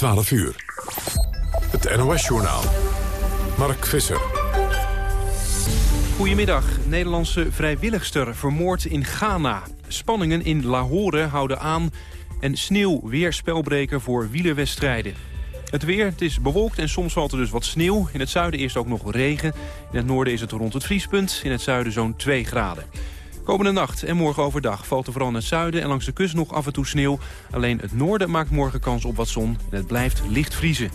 12 uur. Het NOS-journaal. Mark Visser. Goedemiddag. Nederlandse vrijwilligster vermoord in Ghana. Spanningen in Lahore houden aan. En sneeuw weer spelbreker voor wielerwedstrijden. Het weer, het is bewolkt en soms valt er dus wat sneeuw. In het zuiden eerst ook nog regen. In het noorden is het rond het vriespunt. In het zuiden zo'n 2 graden. Komende nacht en morgen overdag valt er vooral in het zuiden en langs de kust nog af en toe sneeuw. Alleen het noorden maakt morgen kans op wat zon en het blijft licht vriezen.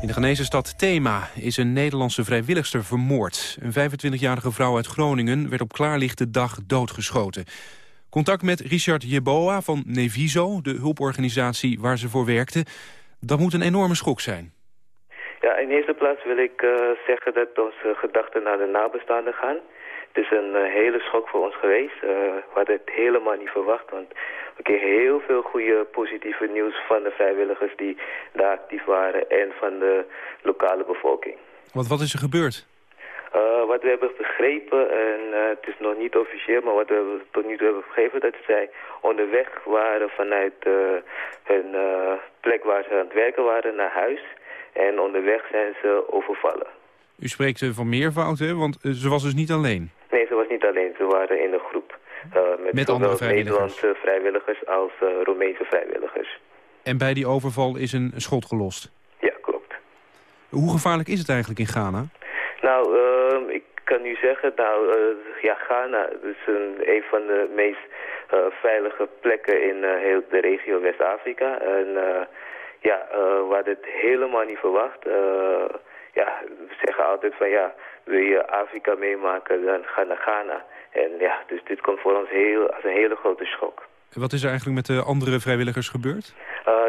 In de Ghanese stad Thema is een Nederlandse vrijwilligster vermoord. Een 25-jarige vrouw uit Groningen werd op klaarlichte dag doodgeschoten. Contact met Richard Jeboa van Neviso, de hulporganisatie waar ze voor werkte. Dat moet een enorme schok zijn. Ja, in eerste plaats wil ik uh, zeggen dat onze gedachten naar de nabestaanden gaan. Het is een uh, hele schok voor ons geweest. Uh, we hadden het helemaal niet verwacht, want we kregen heel veel goede positieve nieuws van de vrijwilligers die daar actief waren en van de lokale bevolking. Want wat is er gebeurd? Uh, wat we hebben begrepen, en uh, het is nog niet officieel, maar wat we tot nu toe hebben begrepen, dat zij onderweg waren vanuit hun plek waar ze aan het werken waren naar huis. En onderweg zijn ze overvallen. U spreekt van meervoud, hè? Want ze was dus niet alleen? Nee, ze was niet alleen. Ze waren in een groep. met, met andere vrijwilligers? Nederlandse vrijwilligers als Roemeense vrijwilligers. En bij die overval is een schot gelost? Ja, klopt. Hoe gevaarlijk is het eigenlijk in Ghana? Nou, uh, ik kan nu zeggen, nou, uh, ja, Ghana is een, een van de meest uh, veilige plekken in uh, heel de regio West-Afrika. En ja, we hadden het helemaal niet verwacht. ja, we zeggen altijd van ja, wil je Afrika meemaken, dan ga naar Ghana. En ja, dus dit komt voor ons heel, als een hele grote schok. En wat is er eigenlijk met de andere vrijwilligers gebeurd?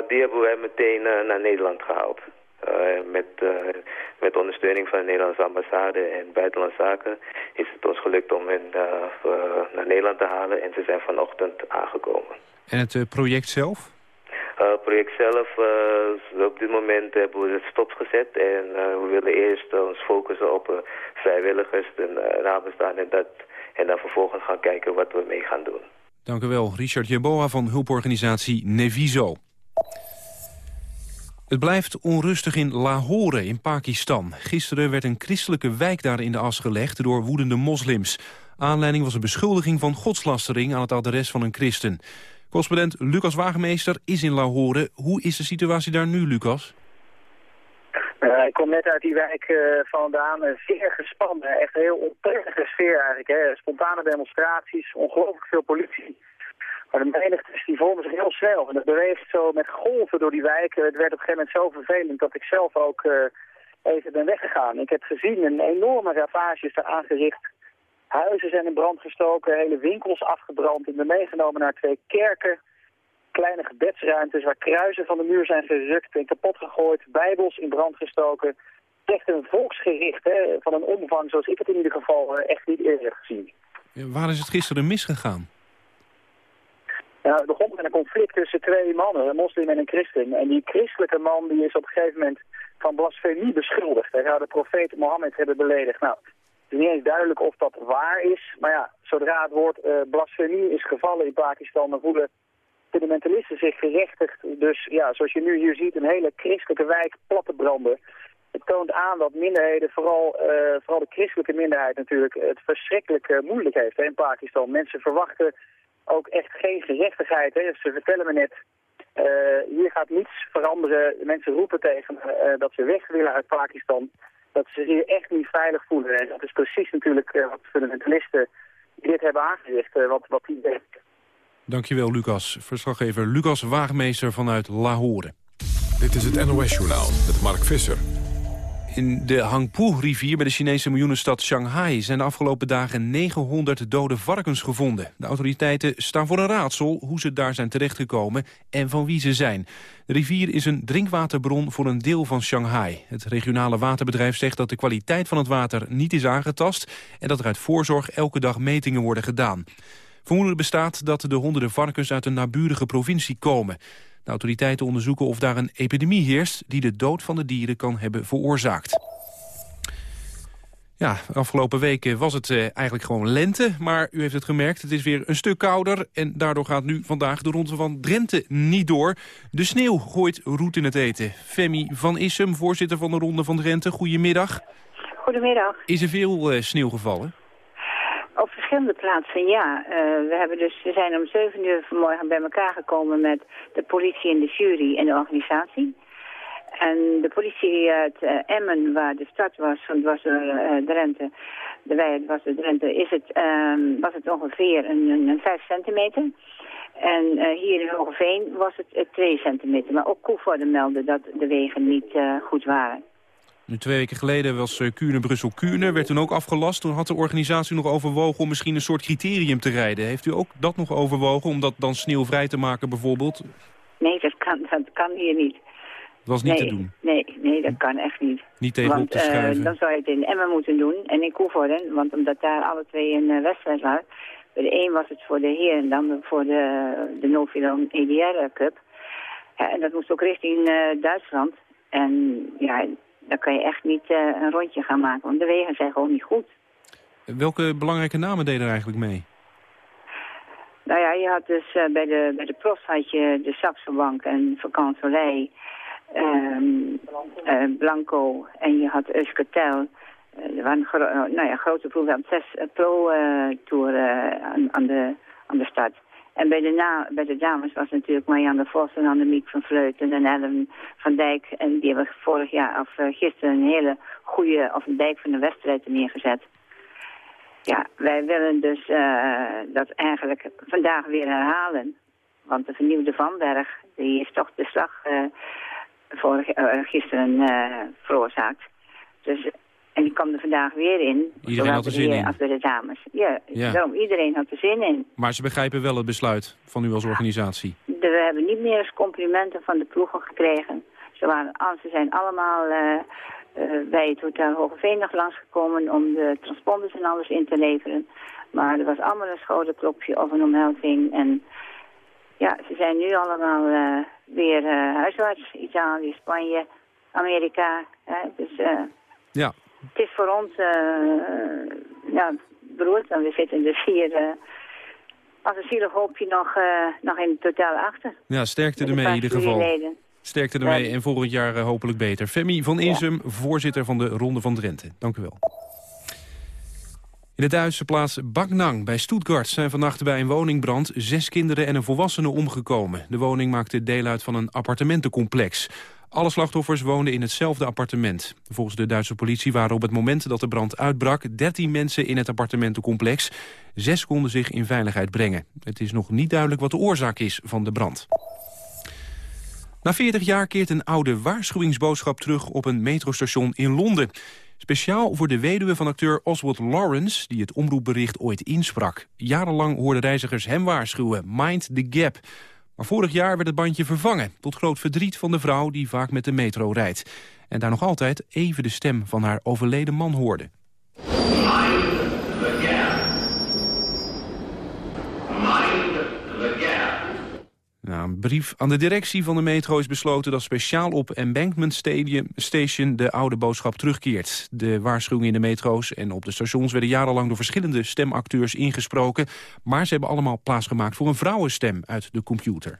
die hebben wij meteen naar Nederland gehaald. Uh, met, uh, met ondersteuning van de Nederlandse ambassade en buitenlandse zaken is het ons gelukt om hen uh, naar Nederland te halen en ze zijn vanochtend aangekomen. En het project zelf? Het project zelf, op dit moment hebben we het stopgezet en we willen eerst ons focussen op vrijwilligers en nabestaanden en, dat, en dan vervolgens gaan kijken wat we mee gaan doen. Dank u wel, Richard Jeboa van hulporganisatie Neviso. Het blijft onrustig in Lahore in Pakistan. Gisteren werd een christelijke wijk daar in de as gelegd door woedende moslims. Aanleiding was een beschuldiging van godslastering aan het adres van een christen. Correspondent Lucas Wagenmeester is in Lahore. Hoe is de situatie daar nu, Lucas? Uh, ik kom net uit die wijk uh, vandaan. Zeer gespannen, echt een heel onprettige sfeer eigenlijk. Hè. Spontane demonstraties, ongelooflijk veel politie. Maar de menigte die vormen zich heel snel. En het beweegt zo met golven door die wijken. Het werd op een gegeven moment zo vervelend dat ik zelf ook uh, even ben weggegaan. Ik heb gezien een enorme ravage is daar aangericht. Huizen zijn in brand gestoken, hele winkels afgebrand. Ik ben meegenomen naar twee kerken, kleine gebedsruimtes waar kruisen van de muur zijn gerukt en kapot gegooid. Bijbels in brand gestoken. Echt een volksgericht hè, van een omvang zoals ik het in ieder geval uh, echt niet eerder gezien. Ja, waar is het gisteren misgegaan? Ja, het begon met een conflict tussen twee mannen, een moslim en een christen. En die christelijke man die is op een gegeven moment van blasfemie beschuldigd. Hij zou de profeet Mohammed hebben beledigd. Nou, het is niet eens duidelijk of dat waar is. Maar ja, zodra het woord uh, blasfemie is gevallen in Pakistan, dan voelen fundamentalisten zich gerechtigd. Dus ja, zoals je nu hier ziet, een hele christelijke wijk platte branden. Het toont aan dat minderheden, vooral, uh, vooral de christelijke minderheid natuurlijk, het verschrikkelijk uh, moeilijk heeft hè, in Pakistan. Mensen verwachten ook echt geen gerechtigheid. Hè. Ze vertellen me net, hier gaat niets veranderen. Mensen roepen tegen dat ze weg willen uit Pakistan. Dat ze zich hier echt niet veilig voelen. En dat is precies natuurlijk uh, wat fundamentalisten die dit hebben aangericht, wat, wat die denken. Dankjewel, Lucas. Verslaggever Lucas Waagmeester vanuit Lahore. Dit is het NOS-journaal met Mark Visser. In de Hangpu-rivier bij de Chinese miljoenenstad Shanghai... zijn de afgelopen dagen 900 dode varkens gevonden. De autoriteiten staan voor een raadsel hoe ze daar zijn terechtgekomen... en van wie ze zijn. De rivier is een drinkwaterbron voor een deel van Shanghai. Het regionale waterbedrijf zegt dat de kwaliteit van het water niet is aangetast... en dat er uit voorzorg elke dag metingen worden gedaan. Vermoeden bestaat dat de honderden varkens uit een naburige provincie komen... De autoriteiten onderzoeken of daar een epidemie heerst... die de dood van de dieren kan hebben veroorzaakt. Ja, afgelopen weken was het uh, eigenlijk gewoon lente, maar u heeft het gemerkt, het is weer een stuk kouder en daardoor gaat nu vandaag de ronde van Drenthe niet door. De sneeuw gooit roet in het eten. Femi van Issem, voorzitter van de ronde van Drenthe, goedemiddag. Goedemiddag. Is er veel uh, sneeuw gevallen? Op verschillende plaatsen, ja. Uh, we, hebben dus, we zijn om 7 uur vanmorgen bij elkaar gekomen met de politie en de jury en de organisatie. En de politie uit uh, Emmen, waar de stad was, want was uh, Drenthe, de wijk was de Drenthe, is het, um, was het ongeveer een, een 5 centimeter. En uh, hier in Hogeveen was het 2 centimeter. Maar ook Koevoorde meldde dat de wegen niet goed waren. Nu, twee weken geleden was Kuurne-Brussel-Kuurne, werd toen ook afgelast. Toen had de organisatie nog overwogen om misschien een soort criterium te rijden. Heeft u ook dat nog overwogen, om dat dan sneeuwvrij te maken bijvoorbeeld? Nee, dat kan, dat kan hier niet. Dat was niet te doen? Nee, nee, dat kan echt niet. Niet tegenop want, te schrijven? Uh, dan zou je het in Emmen moeten doen en in Koevoorden. Want omdat daar alle twee een uh, wedstrijd was. Bij de een was het voor de heer en dan voor de, de Novilon EDR Cup. En dat moest ook richting uh, Duitsland. En ja, dan kan je echt niet een rondje gaan maken. Want de wegen zijn gewoon niet goed. Welke belangrijke namen deden er eigenlijk mee? Nou ja, je had dus bij de, bij de profs had je de Saxo Bank en Vakant Soleil... Um, uh, Blanco en je had Euskartel. Uh, er waren gro nou ja, grote proeven. zes pro-tour aan, aan, de, aan de start. En bij de, na bij de dames was natuurlijk Marianne Vos en Annemiek van Vleuten en Ellen van Dijk. En die hebben vorig jaar of uh, gisteren een hele goede, of een dijk van de wedstrijd neergezet. Ja, wij willen dus uh, dat eigenlijk vandaag weer herhalen. Want de vernieuwde Vanberg, die is toch de slag uh, vorig, gisteren veroorzaakt. Dus, en die kwam er vandaag weer in. Iedereen had er zin in. De dames. Ja, ja, daarom iedereen had er zin in. Maar ze begrijpen wel het besluit van u als organisatie? We hebben niet meer eens complimenten van de ploegen gekregen. Ze, waren, ze zijn allemaal uh, bij het Hotel Hogeveen nog langsgekomen om de transponders en alles in te leveren. Maar er was allemaal een schouderklopje of een omhelzing. En ja, ze zijn nu allemaal uh, weer huisarts. Italië, Spanje, Amerika. Hè? Dus ja. Het is voor ons ja, beroerd. En we zitten dus hier als een zielig hoopje nog, nog in het totaal achter. Ja, sterkte ermee in ieder geval. Leden. Sterkte ermee en volgend jaar hopelijk beter. Femi van Insum, ja. voorzitter van de Ronde van Drenthe. Dank u wel. In de Duitse plaats Backnang bij Stuttgart zijn vannacht bij een woningbrand zes kinderen en een volwassene omgekomen. De woning maakte deel uit van een appartementencomplex. Alle slachtoffers woonden in hetzelfde appartement. Volgens de Duitse politie waren op het moment dat de brand uitbrak 13 mensen in het appartementencomplex. Zes konden zich in veiligheid brengen. Het is nog niet duidelijk wat de oorzaak is van de brand. Na 40 jaar keert een oude waarschuwingsboodschap terug op een metrostation in Londen. Speciaal voor de weduwe van acteur Oswald Lawrence... die het omroepbericht ooit insprak. Jarenlang hoorden reizigers hem waarschuwen, mind the gap. Maar vorig jaar werd het bandje vervangen... tot groot verdriet van de vrouw die vaak met de metro rijdt. En daar nog altijd even de stem van haar overleden man hoorde. Na een brief aan de directie van de metro is besloten dat speciaal op Embankment Station de oude boodschap terugkeert. De waarschuwingen in de metro's en op de stations werden jarenlang door verschillende stemacteurs ingesproken. Maar ze hebben allemaal plaatsgemaakt voor een vrouwenstem uit de computer.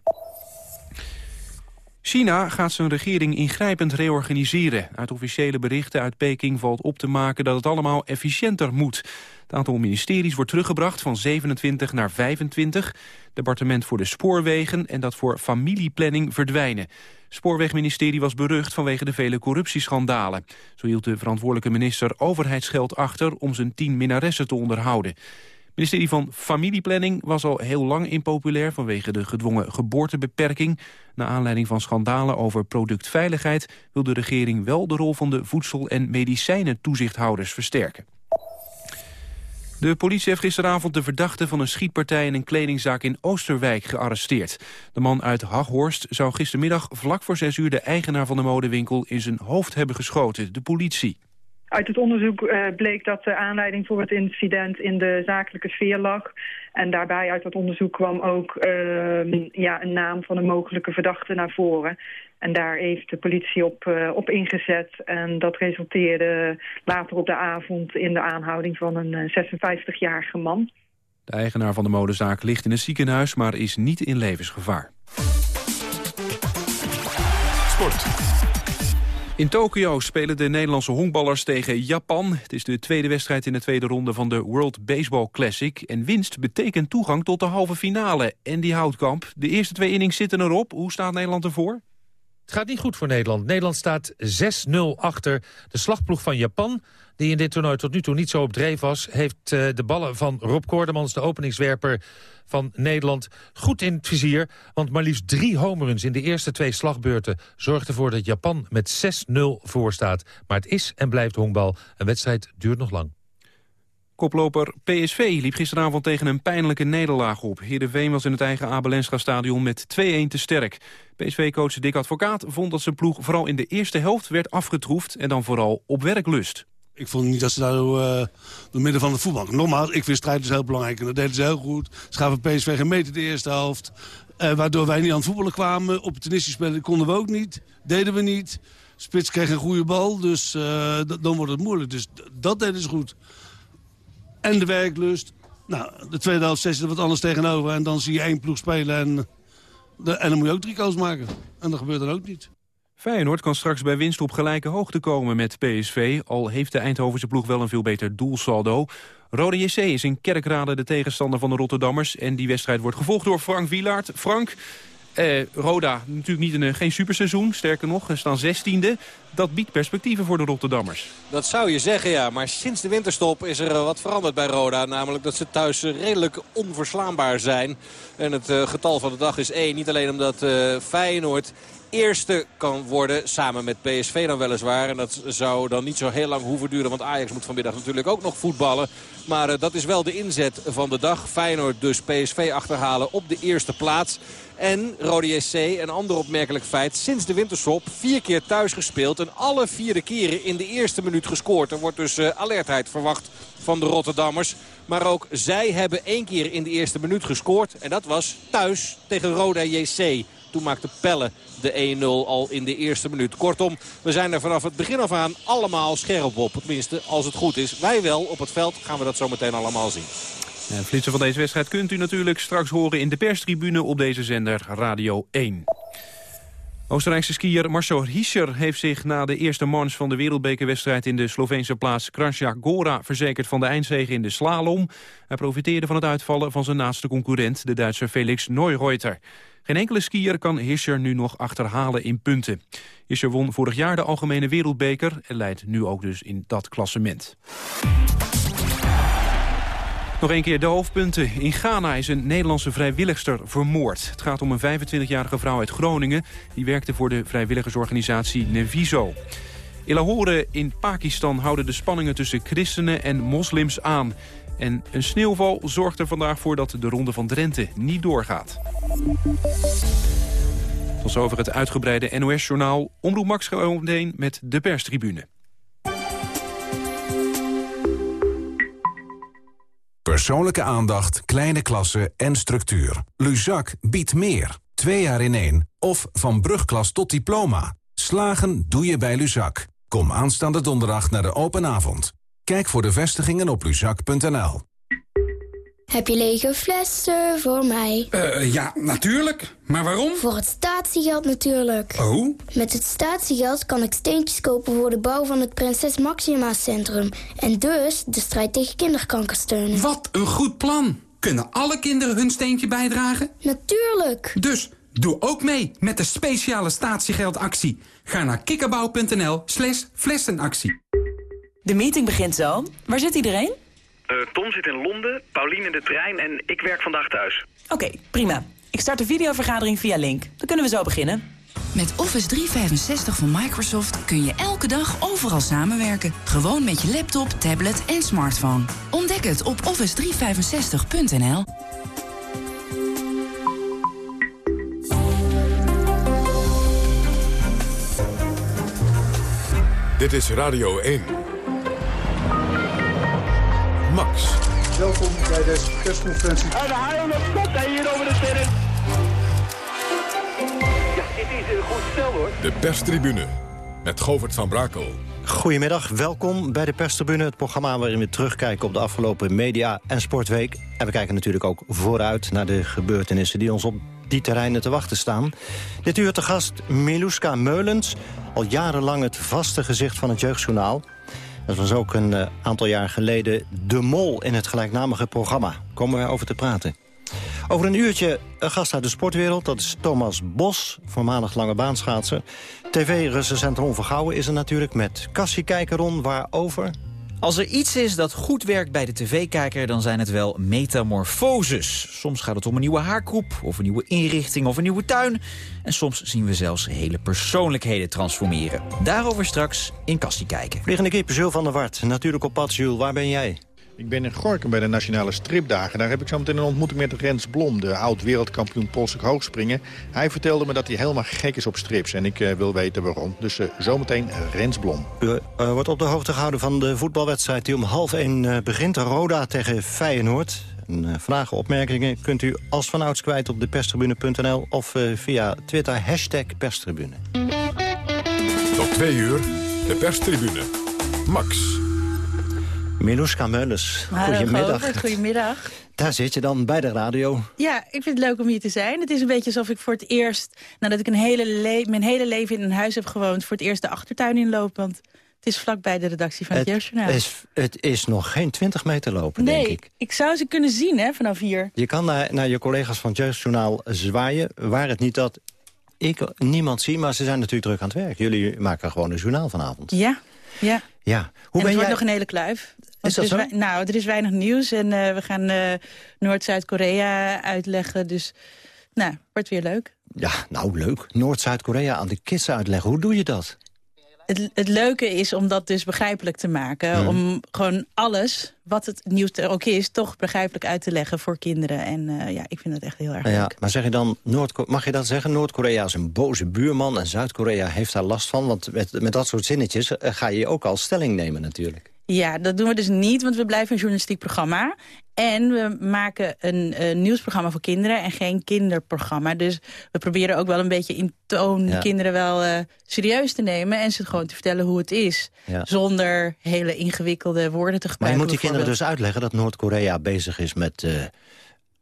China gaat zijn regering ingrijpend reorganiseren. Uit officiële berichten uit Peking valt op te maken dat het allemaal efficiënter moet. Het aantal ministeries wordt teruggebracht van 27 naar 25. Het departement voor de spoorwegen en dat voor familieplanning verdwijnen. Spoorwegministerie was berucht vanwege de vele corruptieschandalen. Zo hield de verantwoordelijke minister overheidsgeld achter om zijn tien minnaressen te onderhouden. Ministerie van Familieplanning was al heel lang impopulair... vanwege de gedwongen geboortebeperking. Na aanleiding van schandalen over productveiligheid... wil de regering wel de rol van de voedsel- en medicijnentoezichthouders versterken. De politie heeft gisteravond de verdachte van een schietpartij in een kledingzaak in Oosterwijk gearresteerd. De man uit Haghorst zou gistermiddag vlak voor zes uur de eigenaar van de modewinkel in zijn hoofd hebben geschoten, de politie. Uit het onderzoek bleek dat de aanleiding voor het incident in de zakelijke sfeer lag. En daarbij uit dat onderzoek kwam ook ehm, ja, een naam van een mogelijke verdachte naar voren. En daar heeft de politie op, op ingezet. En dat resulteerde later op de avond in de aanhouding van een 56-jarige man. De eigenaar van de modezaak ligt in een ziekenhuis, maar is niet in levensgevaar. Sport. In Tokio spelen de Nederlandse honkballers tegen Japan. Het is de tweede wedstrijd in de tweede ronde van de World Baseball Classic. En winst betekent toegang tot de halve finale. En die houtkamp. De eerste twee innings zitten erop. Hoe staat Nederland ervoor? Het gaat niet goed voor Nederland. Nederland staat 6-0 achter de slagploeg van Japan die in dit toernooi tot nu toe niet zo op dreef was... heeft uh, de ballen van Rob Koordemans, de openingswerper van Nederland, goed in het vizier. Want maar liefst drie homeruns in de eerste twee slagbeurten... zorgt ervoor dat Japan met 6-0 voor staat. Maar het is en blijft honkbal. Een wedstrijd duurt nog lang. Koploper PSV liep gisteravond tegen een pijnlijke nederlaag op. Heerenveen was in het eigen Abelenscha stadion met 2-1 te sterk. PSV-coach Dick Advocaat vond dat zijn ploeg vooral in de eerste helft werd afgetroefd... en dan vooral op werklust. Ik vond niet dat ze daar uh, door midden van het voetbal... Nogmaals, ik vind strijd dus heel belangrijk en dat deden ze heel goed. Ze gaven PSV geen meter de eerste helft. Uh, waardoor wij niet aan het voetballen kwamen. Opportunistisch spelen konden we ook niet. Deden we niet. Spits kreeg een goede bal, dus uh, dan wordt het moeilijk. Dus dat deden ze goed. En de werklust. Nou, de tweede helft zet er wat anders tegenover. En dan zie je één ploeg spelen en, en dan moet je ook drie goals maken. En dat gebeurt dan ook niet. Feyenoord kan straks bij winst op gelijke hoogte komen met PSV... al heeft de Eindhovense ploeg wel een veel beter doelsaldo. Rode JC is in Kerkrade de tegenstander van de Rotterdammers... en die wedstrijd wordt gevolgd door Frank Wielaert. Frank, eh, Roda natuurlijk niet een, eh, geen superseizoen, sterker nog, ze staan zestiende. Dat biedt perspectieven voor de Rotterdammers. Dat zou je zeggen, ja. Maar sinds de winterstop is er eh, wat veranderd bij Roda. Namelijk dat ze thuis redelijk onverslaanbaar zijn. En het getal van de dag is één. Niet alleen omdat Feyenoord eerste kan worden. Samen met PSV dan weliswaar. En dat zou dan niet zo heel lang hoeven duren. Want Ajax moet vanmiddag natuurlijk ook nog voetballen. Maar dat is wel de inzet van de dag. Feyenoord dus PSV achterhalen op de eerste plaats. En Rode SC, een ander opmerkelijk feit. Sinds de winterstop vier keer thuis gespeeld. En alle vierde keren in de eerste minuut gescoord. Er wordt dus uh, alertheid verwacht van de Rotterdammers. Maar ook zij hebben één keer in de eerste minuut gescoord. En dat was thuis tegen Roda JC. Toen maakte Pelle de 1-0 al in de eerste minuut. Kortom, we zijn er vanaf het begin af aan allemaal scherp op. Tenminste, als het goed is. Wij wel. Op het veld gaan we dat zo meteen allemaal zien. En flitsen van deze wedstrijd kunt u natuurlijk straks horen in de perstribune op deze zender Radio 1. Oostenrijkse skier Marcel Hiescher heeft zich na de eerste manche van de wereldbekerwedstrijd in de Sloveense plaats Krasja Gora verzekerd van de eindzege in de slalom. Hij profiteerde van het uitvallen van zijn naaste concurrent, de Duitser Felix Neureuter. Geen enkele skier kan Hirscher nu nog achterhalen in punten. Hirscher won vorig jaar de algemene wereldbeker... en leidt nu ook dus in dat klassement. Nog een keer de hoofdpunten. In Ghana is een Nederlandse vrijwilligster vermoord. Het gaat om een 25-jarige vrouw uit Groningen. Die werkte voor de vrijwilligersorganisatie Neviso. In Lahore in Pakistan houden de spanningen tussen christenen en moslims aan. En een sneeuwval zorgt er vandaag voor dat de Ronde van Drenthe niet doorgaat. Tot over het uitgebreide NOS-journaal. Omroep Max meteen met de perstribune. Persoonlijke aandacht, kleine klassen en structuur. Luzak biedt meer. Twee jaar in één. Of van brugklas tot diploma. Slagen doe je bij Luzak. Kom aanstaande donderdag naar de open avond. Kijk voor de vestigingen op luzak.nl. Heb je lege flessen voor mij? Uh, ja, natuurlijk. Maar waarom? Voor het statiegeld natuurlijk. Oh? Met het statiegeld kan ik steentjes kopen voor de bouw van het Prinses Maxima Centrum. En dus de strijd tegen kinderkanker steunen. Wat een goed plan. Kunnen alle kinderen hun steentje bijdragen? Natuurlijk. Dus doe ook mee met de speciale statiegeldactie. Ga naar kikkerbouw.nl slash flessenactie. De meeting begint zo. Waar zit iedereen? Uh, Tom zit in Londen, Pauline in de trein en ik werk vandaag thuis. Oké, okay, prima. Ik start de videovergadering via Link. Dan kunnen we zo beginnen. Met Office 365 van Microsoft kun je elke dag overal samenwerken. Gewoon met je laptop, tablet en smartphone. Ontdek het op office365.nl. Dit is Radio 1. Max. Welkom bij deze persconferentie. En de haal op kop hier over de terrein. Ja, dit is een goed stel hoor. De perstribune met Govert van Brakel. Goedemiddag, welkom bij de perstribune. Het programma waarin we terugkijken op de afgelopen media- en sportweek. En we kijken natuurlijk ook vooruit naar de gebeurtenissen die ons op die terreinen te wachten staan. Dit uur te gast Miluska Meulens, al jarenlang het vaste gezicht van het Jeugdjournaal. Dat was ook een uh, aantal jaar geleden de mol in het gelijknamige programma. Komen we over te praten. Over een uurtje een gast uit de sportwereld. Dat is Thomas Bos, voormalig lange baanschaatser. TV-recensent Ron Vergouwen is er natuurlijk met Cassie Kijkeron. Waarover? Als er iets is dat goed werkt bij de tv-kijker, dan zijn het wel metamorfoses. Soms gaat het om een nieuwe haarkroep, of een nieuwe inrichting of een nieuwe tuin. En soms zien we zelfs hele persoonlijkheden transformeren. Daarover straks in Kastie kijken. Vliegende keer, Jules van der Wart. Natuurlijk op pad, Jules. Waar ben jij? Ik ben in Gorkum bij de Nationale Stripdagen. Daar heb ik zo meteen een ontmoeting met Rens Blom, de oud-wereldkampioen Polsek hoogspringen. Hij vertelde me dat hij helemaal gek is op strips en ik uh, wil weten waarom. Dus uh, zometeen Rens Blom. U uh, wordt op de hoogte gehouden van de voetbalwedstrijd die om half één begint. Roda tegen Feyenoord. En, vragen, opmerkingen kunt u als vanouds kwijt op de perstribune.nl of via Twitter hashtag perstribune. Tot twee uur, de perstribune. Max. Miluska Meulens, goedemiddag. Goedemiddag. Daar zit je dan bij de radio. Ja, ik vind het leuk om hier te zijn. Het is een beetje alsof ik voor het eerst, nadat ik een hele mijn hele leven in een huis heb gewoond... voor het eerst de achtertuin inloop, want het is vlakbij de redactie van het, het Jeugdjournaal. Is, het is nog geen 20 meter lopen, nee, denk ik. ik zou ze kunnen zien hè, vanaf hier. Je kan naar, naar je collega's van het Jeugdjournaal zwaaien. Waar het niet dat ik niemand zie, maar ze zijn natuurlijk druk aan het werk. Jullie maken gewoon een journaal vanavond. Ja, ja. Ja. Hoe en ben het wordt nog een hele kluif. Is dat is zo? Nou, er is weinig nieuws en uh, we gaan uh, Noord-Zuid-Korea uitleggen. Dus, nou, wordt weer leuk. Ja, nou leuk. Noord-Zuid-Korea aan de kids uitleggen. Hoe doe je dat? Het, het leuke is om dat dus begrijpelijk te maken. Mhm. Om gewoon alles, wat het nieuws er ook is... toch begrijpelijk uit te leggen voor kinderen. En uh, ja, ik vind dat echt heel erg ja, leuk. Maar zeg je dan, Noord mag je dat zeggen? Noord-Korea is een boze buurman en Zuid-Korea heeft daar last van. Want met, met dat soort zinnetjes ga je ook al stelling nemen natuurlijk. Ja, dat doen we dus niet, want we blijven een journalistiek programma. En we maken een, nieuwsprogramma voor kinderen en geen kinderprogramma. Dus we proberen ook wel een beetje in toon Ja. kinderen wel eh, serieus te nemen... en ze gewoon te vertellen hoe het is. Ja. Zonder hele ingewikkelde woorden te Maar gebruiken. je moet die kinderen dus uitleggen dat Noord-Korea bezig is met eh,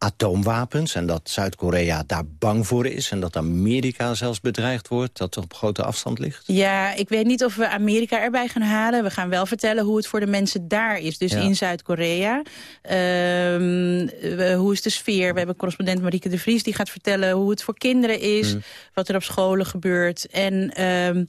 atoomwapens... en dat Zuid-Korea daar bang voor is... en dat Amerika zelfs bedreigd wordt, dat op grote afstand ligt. Ja, ik weet niet of we Amerika erbij gaan halen. We gaan wel vertellen hoe het voor de mensen daar is. Dus Ja. in Zuid-Korea. Ehm, hoe is de sfeer? We hebben correspondent Marieke de Vries. Die gaat vertellen hoe het voor kinderen is. Hmm. Wat er op scholen gebeurt. En ehm,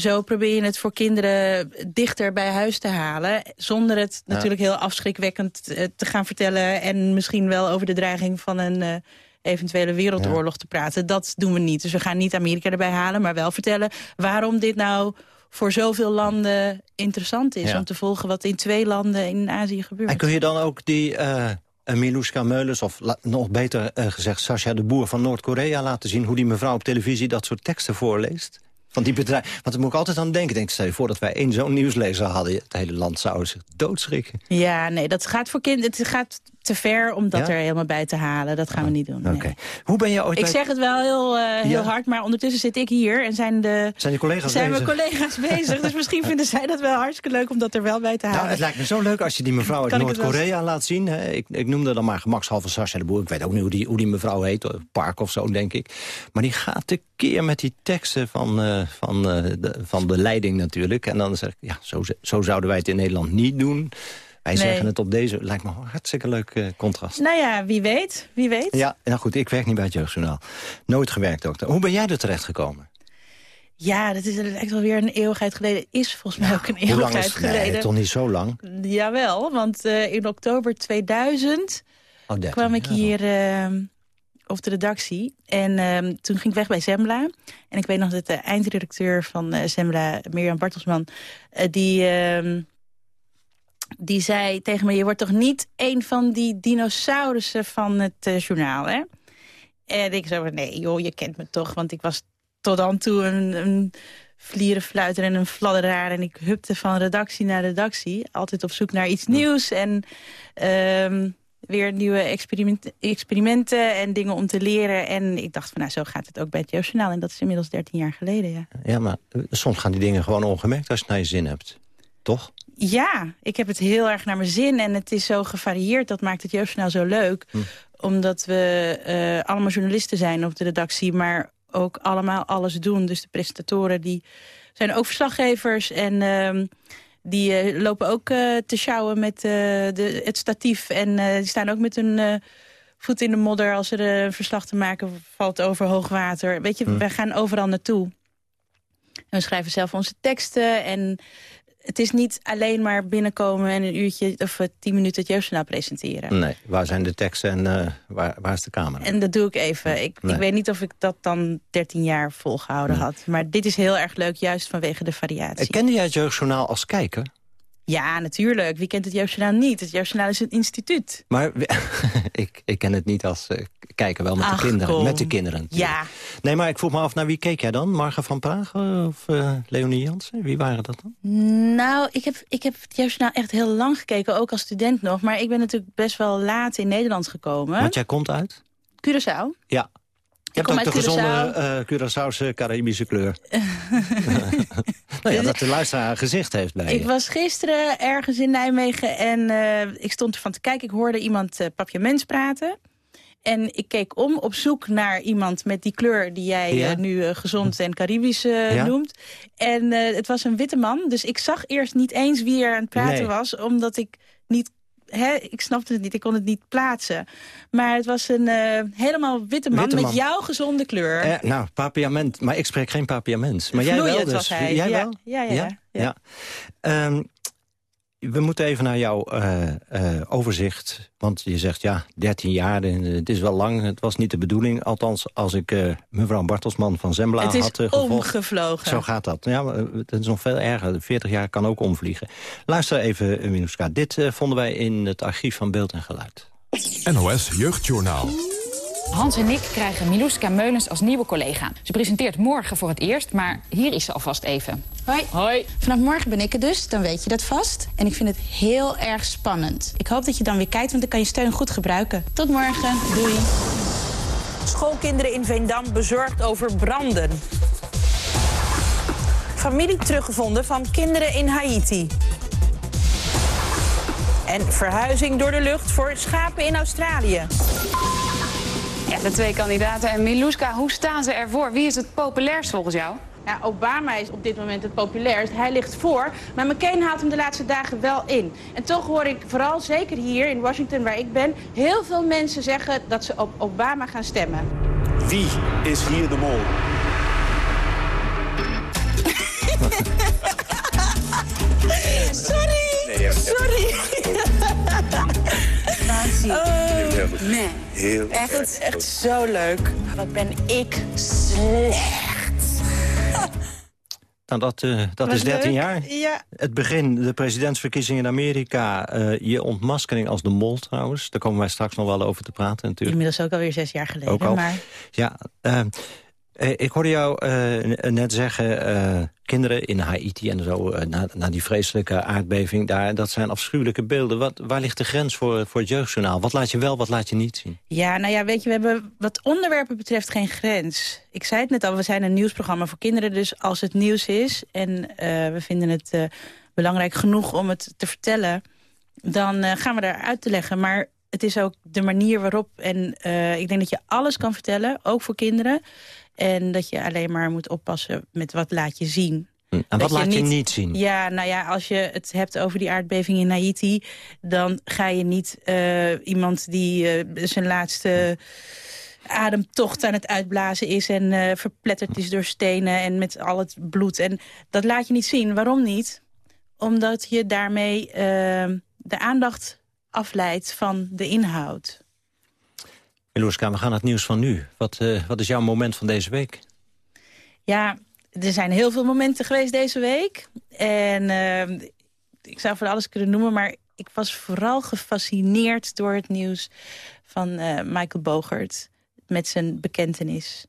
zo probeer je het voor kinderen dichter bij huis te halen. Zonder het Ja. natuurlijk heel afschrikwekkend eh, te gaan vertellen. En misschien wel over de dreiging van een... eh, eventuele wereldoorlog te praten. Dat doen we niet. Dus we gaan niet Amerika erbij halen, maar wel vertellen waarom dit nou voor zoveel landen interessant is. Ja. Om te volgen wat in twee landen in Azië gebeurt. En kun je dan ook die uh, Miluska Meulens, of nog beter eh, gezegd Sascha de Boer van Noord-Korea laten zien... hoe die mevrouw op televisie dat soort teksten voorleest? Van die bedrijf. Want daar moet ik altijd aan denken. Denk, stel je voor dat wij één zo'n nieuwslezer hadden. Het hele land zou zich doodschrikken. Ja, nee, dat gaat voor kinderen. Het gaat te ver om dat Ja? er helemaal bij te halen. Dat gaan we niet doen. nee. Oké. Hoe ben je ooit Ik bij- zeg het wel heel, eh, heel Ja. hard, maar ondertussen zit ik hier en zijn, de, Zijn je collega's zijn bezig? mijn collega's bezig. Dus misschien vinden zij dat wel hartstikke leuk om dat er wel bij te halen. Nou, het lijkt me zo leuk als je die mevrouw uit Noord-Korea laat zien. Hè. Ik, ik noemde dan maar gemakshalve Sascha de Boer. Ik weet ook niet hoe die, hoe die mevrouw heet. Park of zo, denk ik. Maar die gaat tekeer met die teksten van, eh, van, eh, de, van de leiding natuurlijk. En dan zeg ik, ja, zo, zo zouden wij het in Nederland niet doen. Wij Nee. zeggen het op deze... Lijkt me een hartstikke leuk eh, contrast. Nou ja, wie weet, wie weet. Ja, nou goed, ik werk niet bij het Jeugdjournaal. Nooit gewerkt ook. Hoe ben jij er terecht gekomen? Ja, dat is lijkt wel weer een eeuwigheid geleden. Is volgens mij ook een Hoe lang eeuwigheid is het? Nee, geleden. toch niet zo lang? Jawel, want eh, in oktober 2000 Oh, 13 kwam ik hier eh, op de redactie. En eh, toen ging ik weg bij Zembla. En ik weet nog dat de eindredacteur van eh, Zembla, Mirjam Bartelsman... die, eh, die zei tegen me... je wordt toch niet een van die dinosaurussen van het eh, journaal, hè? En ik zei, nee joh, je kent me toch. Want ik was tot dan toe een, een vlieren, fluiten en een fladderaar. En ik hupte van redactie naar redactie. Altijd op zoek naar iets nieuws en ehm, weer nieuwe experiment, experimenten en dingen om te leren. En ik dacht van nou, zo gaat het ook bij het Jeugdjournaal. En dat is inmiddels 13 jaar geleden, ja. Ja, maar eh, soms gaan die dingen gewoon ongemerkt als je het naar je zin hebt. Toch? Ja, ik heb het heel erg naar mijn zin. En het is zo gevarieerd, dat maakt het Jeugdjournaal zo leuk. Hm. Omdat we eh, allemaal journalisten zijn op de redactie... maar ook allemaal alles doen. Dus de presentatoren die zijn ook verslaggevers... en ehm, die eh, lopen ook eh, te sjouwen met de, het statief. En die staan ook met hun voet in de modder... als er een verslag te maken valt over hoogwater. Weet je, Hm. wij gaan overal naartoe. En we schrijven zelf onze teksten en het is niet alleen maar binnenkomen en een uurtje of eh, tien minuten het jeugdjournaal presenteren. Nee, waar zijn de teksten en eh, waar, waar is de camera? En dat doe ik even. Ik, Nee. ik weet niet of ik dat dan 13 jaar volgehouden had. Maar dit is heel erg leuk, juist vanwege de variatie. Eh, Kende jij het Jeugdjournaal als kijker? Ja, natuurlijk. Wie kent het Jeugdjournaal niet? Het Jeugdjournaal is een instituut. Maar ik, ik ken het niet als eh, kijker, wel met Ach, de kinderen. kom. Met de kinderen. natuurlijk. Ja, Nee, maar ik vroeg me af, naar wie keek jij dan? Marga van Praag of eh, Leonie Jansen? Wie waren dat dan? Nou, ik heb, ik heb het Jeugdjournaal echt heel lang gekeken, ook als student nog. Maar ik ben natuurlijk best wel laat in Nederland gekomen. Want jij komt uit? Curaçao. Ja. Je hebt ook de gezonde eh Curaçaose Caribische kleur. nou ja, dat de luisteraar een gezicht heeft bij Ik je. was gisteren ergens in Nijmegen en eh, ik stond ervan te kijken. Ik hoorde iemand uh, praten. En ik keek om op zoek naar iemand met die kleur die jij Ja. eh, nu eh, gezond en Caribisch eh, Ja. noemt. En het was een witte man, dus ik zag eerst niet eens wie er aan het praten Nee. was. Omdat ik niet... Hè, ik snapte het niet, ik kon het niet plaatsen. Maar het was een helemaal witte man Witte met jouw gezonde kleur. Eh, nou, papiament. Maar ik spreek geen papiament. Maar jij wel dus. was hij. Jij Ja, wel? ja, ja, ja. Ehm, we moeten even naar jouw eh, eh, overzicht. Want je zegt, ja, 13 jaar, en, eh, het is wel lang. Het was niet de bedoeling. Althans, als ik eh, mevrouw Bartelsman van Zembla Het is had gevolgd. omgevlogen. Zo gaat dat. Ja, het is nog veel erger. 40 jaar kan ook omvliegen. Luister even, Minuska. Dit vonden wij in het archief van Beeld en Geluid. NOS Jeugdjournaal. Hans en ik krijgen Miluska Meulens als nieuwe collega. Ze presenteert morgen voor het eerst, maar hier is ze alvast even. Hoi. Hoi. Vanaf morgen ben ik er dus, dan weet je dat vast. En ik vind het heel erg spannend. Ik hoop dat je dan weer kijkt, want dan kan je steun goed gebruiken. Tot morgen. Doei. Schoolkinderen in Veendam bezorgd over branden. Familie teruggevonden van kinderen in Haiti. En verhuizing door de lucht voor schapen in Australië. Ja, de twee kandidaten. En Miluska, hoe staan ze ervoor? Wie is het populairst volgens jou? Ja, Obama is op dit moment het populairst. Hij ligt voor, maar McCain haalt hem de laatste dagen wel in. En toch hoor ik vooral, zeker hier in Washington waar ik ben... heel veel mensen zeggen dat ze op Obama gaan stemmen. Wie is hier de mol? Sorry! Sorry! Heel Oh, goed. nee. Heel Echt, erg echt zo leuk. Wat ben ik slecht. Nou, dat, eh, dat is 13 leuk. jaar. Ja. Het begin, de presidentsverkiezingen in Amerika. eh, je ontmaskering als de mol trouwens. Daar komen wij straks nog wel over te praten natuurlijk. Inmiddels ook alweer zes jaar geleden. Ook al. Maar Ja, eh, ik hoorde jou eh, net zeggen... eh, kinderen in Haiti en zo, eh, na, die vreselijke aardbeving daar... dat zijn afschuwelijke beelden. Wat, waar ligt de grens voor, voor het jeugdjournaal? Wat laat je wel, wat laat je niet zien? Ja, nou ja, weet je, we hebben wat onderwerpen betreft geen grens. Ik zei het net al, we zijn een nieuwsprogramma voor kinderen. Dus als het nieuws is en eh, we vinden het eh, belangrijk genoeg om het te vertellen... dan eh, gaan we daar uit te leggen. Maar het is ook de manier waarop. En eh, ik denk dat je alles kan vertellen, ook voor kinderen. En dat je alleen maar moet oppassen met wat laat je zien. Hm, En Dat wat laat je niet zien? Ja, nou ja, als je het hebt over die aardbeving in Haiti... dan ga je niet eh, iemand die eh, zijn laatste ademtocht aan het uitblazen is... en eh, verpletterd is door stenen en met al het bloed. En dat laat je niet zien. Waarom niet? Omdat je daarmee de aandacht afleidt van de inhoud. Miloska, we gaan het nieuws van nu. Wat, eh, wat is jouw moment van deze week? Ja, er zijn heel veel momenten geweest deze week. En eh, ik zou voor alles kunnen noemen, maar ik was vooral gefascineerd door het nieuws van eh, Michael Bogert met zijn bekentenis.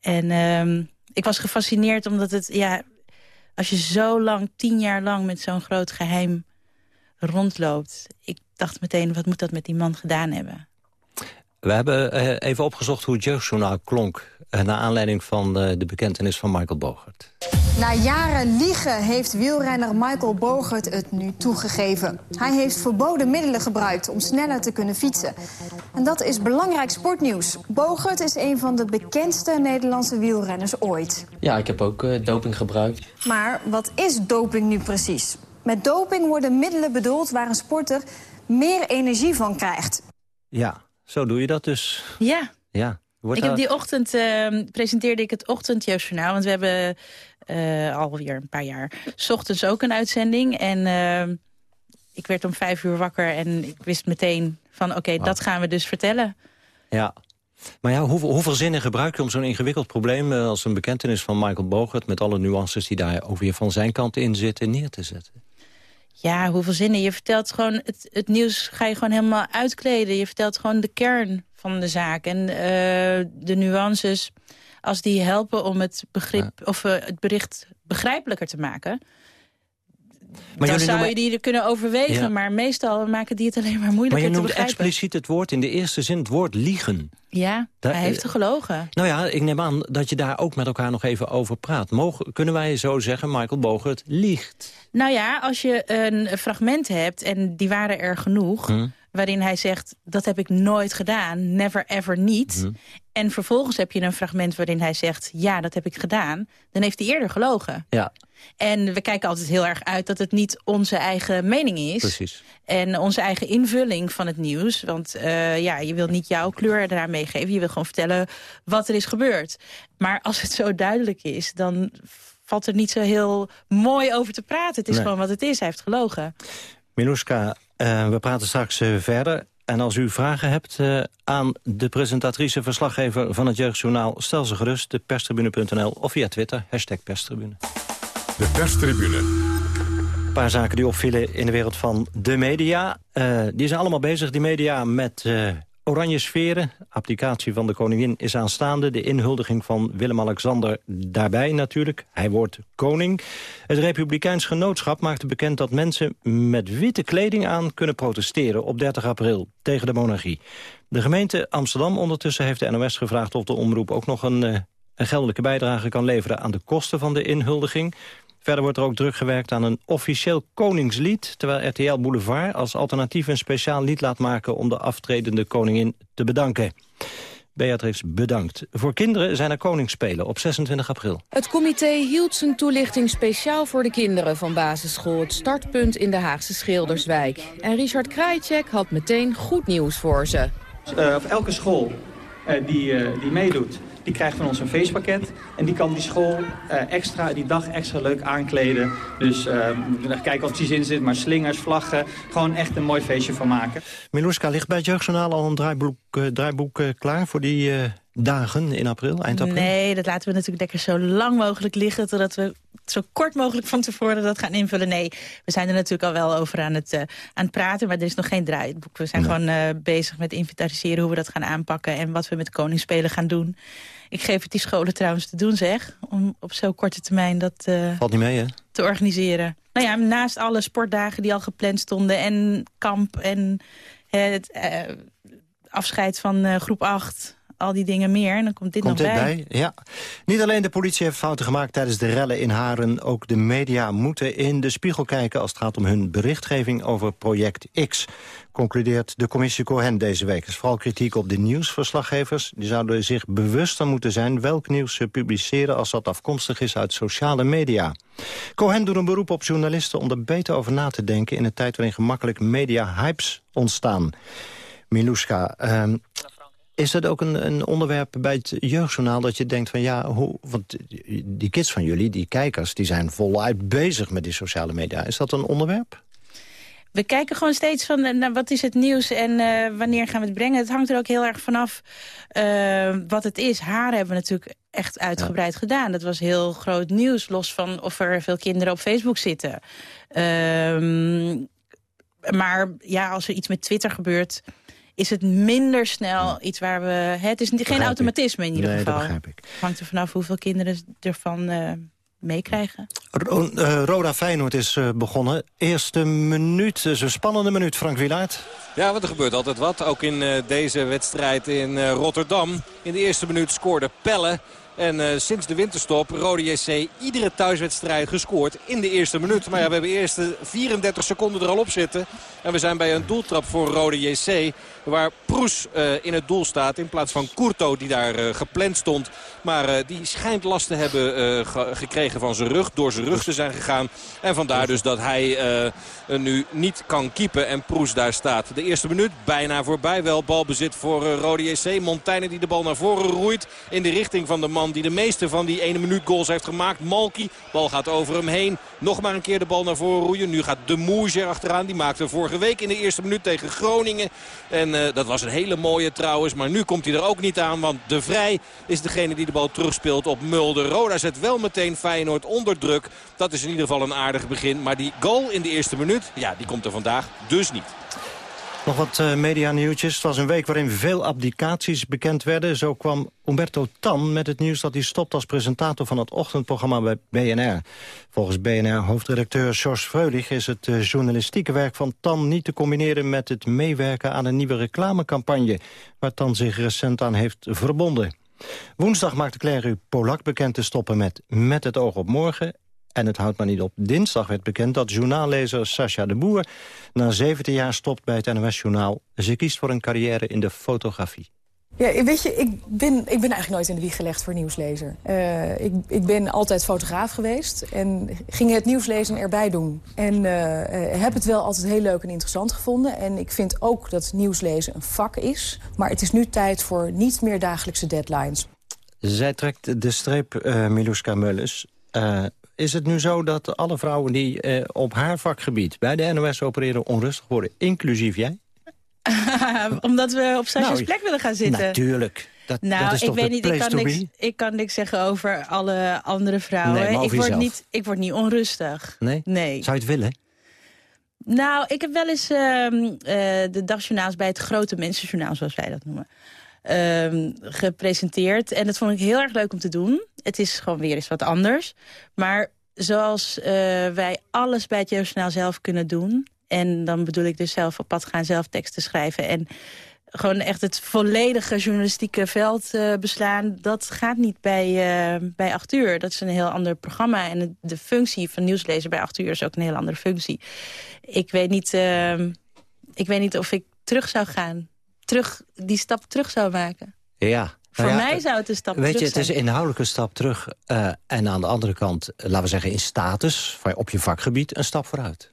En ehm, ik was gefascineerd omdat het, ja, als je zo lang, tien jaar lang met zo'n groot geheim rondloopt. Ik dacht meteen, wat moet dat met die man gedaan hebben? We hebben eh, even opgezocht hoe het jeugdjournaal klonk... Uh, naar aanleiding van uh, de bekentenis van Michael Bogert. Na jaren liegen heeft wielrenner Michael Bogert het nu toegegeven. Hij heeft verboden middelen gebruikt om sneller te kunnen fietsen. En dat is belangrijk sportnieuws. Bogert is een van de bekendste Nederlandse wielrenners ooit. Ja, ik heb ook uh, doping gebruikt. Maar wat is doping nu precies? Met doping worden middelen bedoeld waar een sporter meer energie van krijgt. Ja, zo doe je dat dus. Ja. Ja. Wordt ik heb die ochtend uh, presenteerde ik het ochtendjeugdjournaal. Want we hebben uh, alweer een paar jaar. S ochtends ook een uitzending. En uh, ik werd om vijf uur wakker en ik wist meteen van oké, okay, wow. dat gaan we dus vertellen. Ja. Maar ja, hoeveel, hoeveel zinnen gebruik je om zo'n ingewikkeld probleem... als een bekentenis van Michael Bogert... met alle nuances die daar ook weer van zijn kant in zitten, neer te zetten? Ja, hoeveel zinnen. Je vertelt gewoon, het, het nieuws ga je gewoon helemaal uitkleden. Je vertelt gewoon de kern van de zaak. En uh, de nuances, als die helpen om het, begrip, ja. of, uh, het bericht begrijpelijker te maken... Maar dan zou je die er kunnen overwegen, ja. maar meestal maken die het alleen maar moeilijker Maar je noemt expliciet het woord, in de eerste zin het woord liegen. Ja, daar, hij heeft er gelogen. Nou ja, ik neem aan dat je daar ook met elkaar nog even over praat. Mogen, kunnen wij zo zeggen, Michael Bogert liegt? Nou ja, als je een fragment hebt, en die waren er genoeg... Hm. waarin hij zegt, dat heb ik nooit gedaan, never ever niet... Hm. en vervolgens heb je een fragment waarin hij zegt... ja, dat heb ik gedaan, dan heeft hij eerder gelogen. Ja. En we kijken altijd heel erg uit dat het niet onze eigen mening is. Precies. En onze eigen invulling van het nieuws. Want uh, ja, je wilt niet jouw kleur eraan meegeven. Je wil gewoon vertellen wat er is gebeurd. Maar als het zo duidelijk is, dan valt er niet zo heel mooi over te praten. Het is Nee. gewoon wat het is. Hij heeft gelogen. Miluska, uh, we praten straks uh, verder. En als u vragen hebt uh, aan de presentatrice, verslaggever van het Jeugdjournaal... stel ze gerust, de perstribune.nl of via Twitter, hashtag perstribune. De perstribune. Een paar zaken die opvielen in de wereld van de media. Uh, die zijn allemaal bezig, die media, met uh, oranje sferen. Applicatie van de koningin is aanstaande. De inhuldiging van Willem-Alexander daarbij natuurlijk. Hij wordt koning. Het Republikeins Genootschap maakte bekend dat mensen met witte kleding aan... kunnen protesteren op 30 april tegen de monarchie. De gemeente Amsterdam ondertussen heeft de NOS gevraagd... of de omroep ook nog een, uh, een geldelijke bijdrage kan leveren... aan de kosten van de inhuldiging. Verder wordt er ook druk gewerkt aan een officieel koningslied... terwijl RTL Boulevard als alternatief een speciaal lied laat maken... om de aftredende koningin te bedanken. Beatrix bedankt. Voor kinderen zijn er koningsspelen op 26 april. Het comité hield zijn toelichting speciaal voor de kinderen van basisschool... het startpunt in de Haagse Schilderswijk. En Richard Krajicek had meteen goed nieuws voor ze. Uh, of elke school uh, die, uh, die meedoet die krijgt van ons een feestpakket. En die kan die school uh, extra, die dag extra leuk aankleden. Dus uh, we kijken of het precies in zit, maar slingers, vlaggen. Gewoon echt een mooi feestje van maken. Miluska, ligt bij het Jeugdjournaal al een draaiboek, uh, draaiboek klaar voor die dagen in april, eind april? Nee, dat laten we natuurlijk lekker zo lang mogelijk liggen... totdat we zo kort mogelijk van tevoren dat gaan invullen. Nee, we zijn er natuurlijk al wel over aan het, aan het praten... maar er is nog geen draaiboek. We zijn nee. gewoon bezig met inventariseren hoe we dat gaan aanpakken... en wat we met koningsspelen gaan doen. Ik geef het die scholen trouwens te doen, zeg. Om op zo'n korte termijn dat uh, Valt niet mee, hè? te organiseren. Nou ja, naast alle sportdagen die al gepland stonden... en kamp en het afscheid van groep 8 al die dingen meer. En dan komt dit komt nog dit bij. bij. Ja. Niet alleen de politie heeft fouten gemaakt tijdens de rellen in Haren. Ook de media moeten in de spiegel kijken... als het gaat om hun berichtgeving over project X. Concludeert de commissie Cohen deze week. Er is vooral kritiek op de nieuwsverslaggevers. Die zouden zich bewuster moeten zijn welk nieuws ze publiceren... als dat afkomstig is uit sociale media. Cohen doet een beroep op journalisten om er beter over na te denken... in een tijd waarin gemakkelijk media-hypes ontstaan. Miluska, uh, is dat ook een, een, onderwerp bij het jeugdjournaal dat je denkt van ja, hoe, want die kids van jullie, die kijkers, die zijn voluit bezig met die sociale media. Is dat een onderwerp? We kijken gewoon steeds van nou, wat is het nieuws en uh, wanneer gaan we het brengen. Het hangt er ook heel erg vanaf uh, wat het is. Haar hebben we natuurlijk echt uitgebreid ja. gedaan. Dat was heel groot nieuws, los van of er veel kinderen op Facebook zitten. Uh, maar ja, als er iets met Twitter gebeurt is het minder snel ja. iets waar we... Hè, het is geen begrijp automatisme in ieder nee, geval. Dat begrijp ik. Het hangt er vanaf hoeveel kinderen ervan uh, meekrijgen. Ro uh, Roda Feyenoord is uh, begonnen. Eerste minuut, is een spannende minuut, Frank Wilaert. Ja, want er gebeurt altijd wat. Ook in uh, deze wedstrijd in Rotterdam. In de eerste minuut scoorde Pelle. En uh, sinds de winterstop, Rode JC, iedere thuiswedstrijd gescoord in de eerste minuut. Maar ja, we hebben eerst 34 seconden er al op zitten. En we zijn bij een doeltrap voor Rode JC. Waar Proes uh, in het doel staat in plaats van Courto die daar uh, gepland stond. Maar die schijnt last te hebben ge gekregen van zijn rug. Door zijn rug te zijn gegaan. En vandaar dus dat hij nu niet kan keepen en Proes daar staat. De eerste minuut bijna voorbij. Wel balbezit voor Rode JC. Montaigne die de bal naar voren roeit in de richting van de man die de meeste van die ene minuut goals heeft gemaakt. Malky, bal gaat over hem heen. Nog maar een keer de bal naar voren roeien. Nu gaat de Moes achteraan. Die maakte vorige week in de eerste minuut tegen Groningen. En uh, dat was een hele mooie trouwens. Maar nu komt hij er ook niet aan. Want De Vrij is degene die de bal terugspeelt op Mulder. Roda zet wel meteen Feyenoord onder druk. Dat is in ieder geval een aardig begin. Maar die goal in de eerste minuut, ja, die komt er vandaag dus niet. Nog wat uh, media-nieuwtjes. Het was een week waarin veel abdicaties bekend werden. Zo kwam Umberto Tan met het nieuws dat hij stopt als presentator van het ochtendprogramma bij BNR. Volgens BNR-hoofdredacteur George Freulich is het uh, journalistieke werk van Tan niet te combineren met het meewerken aan een nieuwe reclamecampagne, waar Tan zich recent aan heeft verbonden. Woensdag maakte Claire Polak bekend te stoppen met Met het oog op morgen en het houdt maar niet op. Dinsdag werd bekend dat journaallezer Sascha de Boer... na 17 jaar stopt bij het NOS-journaal. Ze kiest voor een carrière in de fotografie. Ja, weet je, ik ben, ik ben eigenlijk nooit in de wieg gelegd voor nieuwslezer. Uh, ik, ik ben altijd fotograaf geweest en ging het nieuwslezen erbij doen. En uh, heb het wel altijd heel leuk en interessant gevonden. En ik vind ook dat nieuwslezen een vak is. Maar het is nu tijd voor niet meer dagelijkse deadlines. Zij trekt de streep, uh, Miluska Mullis is het nu zo dat alle vrouwen die eh, op haar vakgebied... bij de NOS opereren onrustig worden, inclusief jij? Omdat we op Sascha's nou, plek willen gaan zitten. Natuurlijk. Dat, nou, dat is ik toch weet niet, ik kan, niks, ik kan niks zeggen over alle andere vrouwen. Nee, ik, word niet, ik word niet onrustig. Nee? nee? Zou je het willen? Nou, ik heb wel eens uh, uh, de dagjournaals bij het grote mensenjournaal, zoals wij dat noemen, uh, gepresenteerd. En dat vond ik heel erg leuk om te doen. Het is gewoon weer eens wat anders. Maar zoals uh, wij alles bij het Jeugdjournaal zelf kunnen doen... en dan bedoel ik dus zelf op pad gaan, zelf teksten schrijven... en gewoon echt het volledige journalistieke veld uh, beslaan... dat gaat niet bij, uh, bij 8 uur. Dat is een heel ander programma. En de functie van nieuwslezer bij 8 uur is ook een heel andere functie. Ik weet niet, uh, ik weet niet of ik terug zou gaan. Terug, die stap terug zou maken. Ja, voor nou ja, mij zou het een stap weet terug je, het is een inhoudelijke stap terug. Uh, en aan de andere kant, laten we zeggen in status... op je vakgebied een stap vooruit.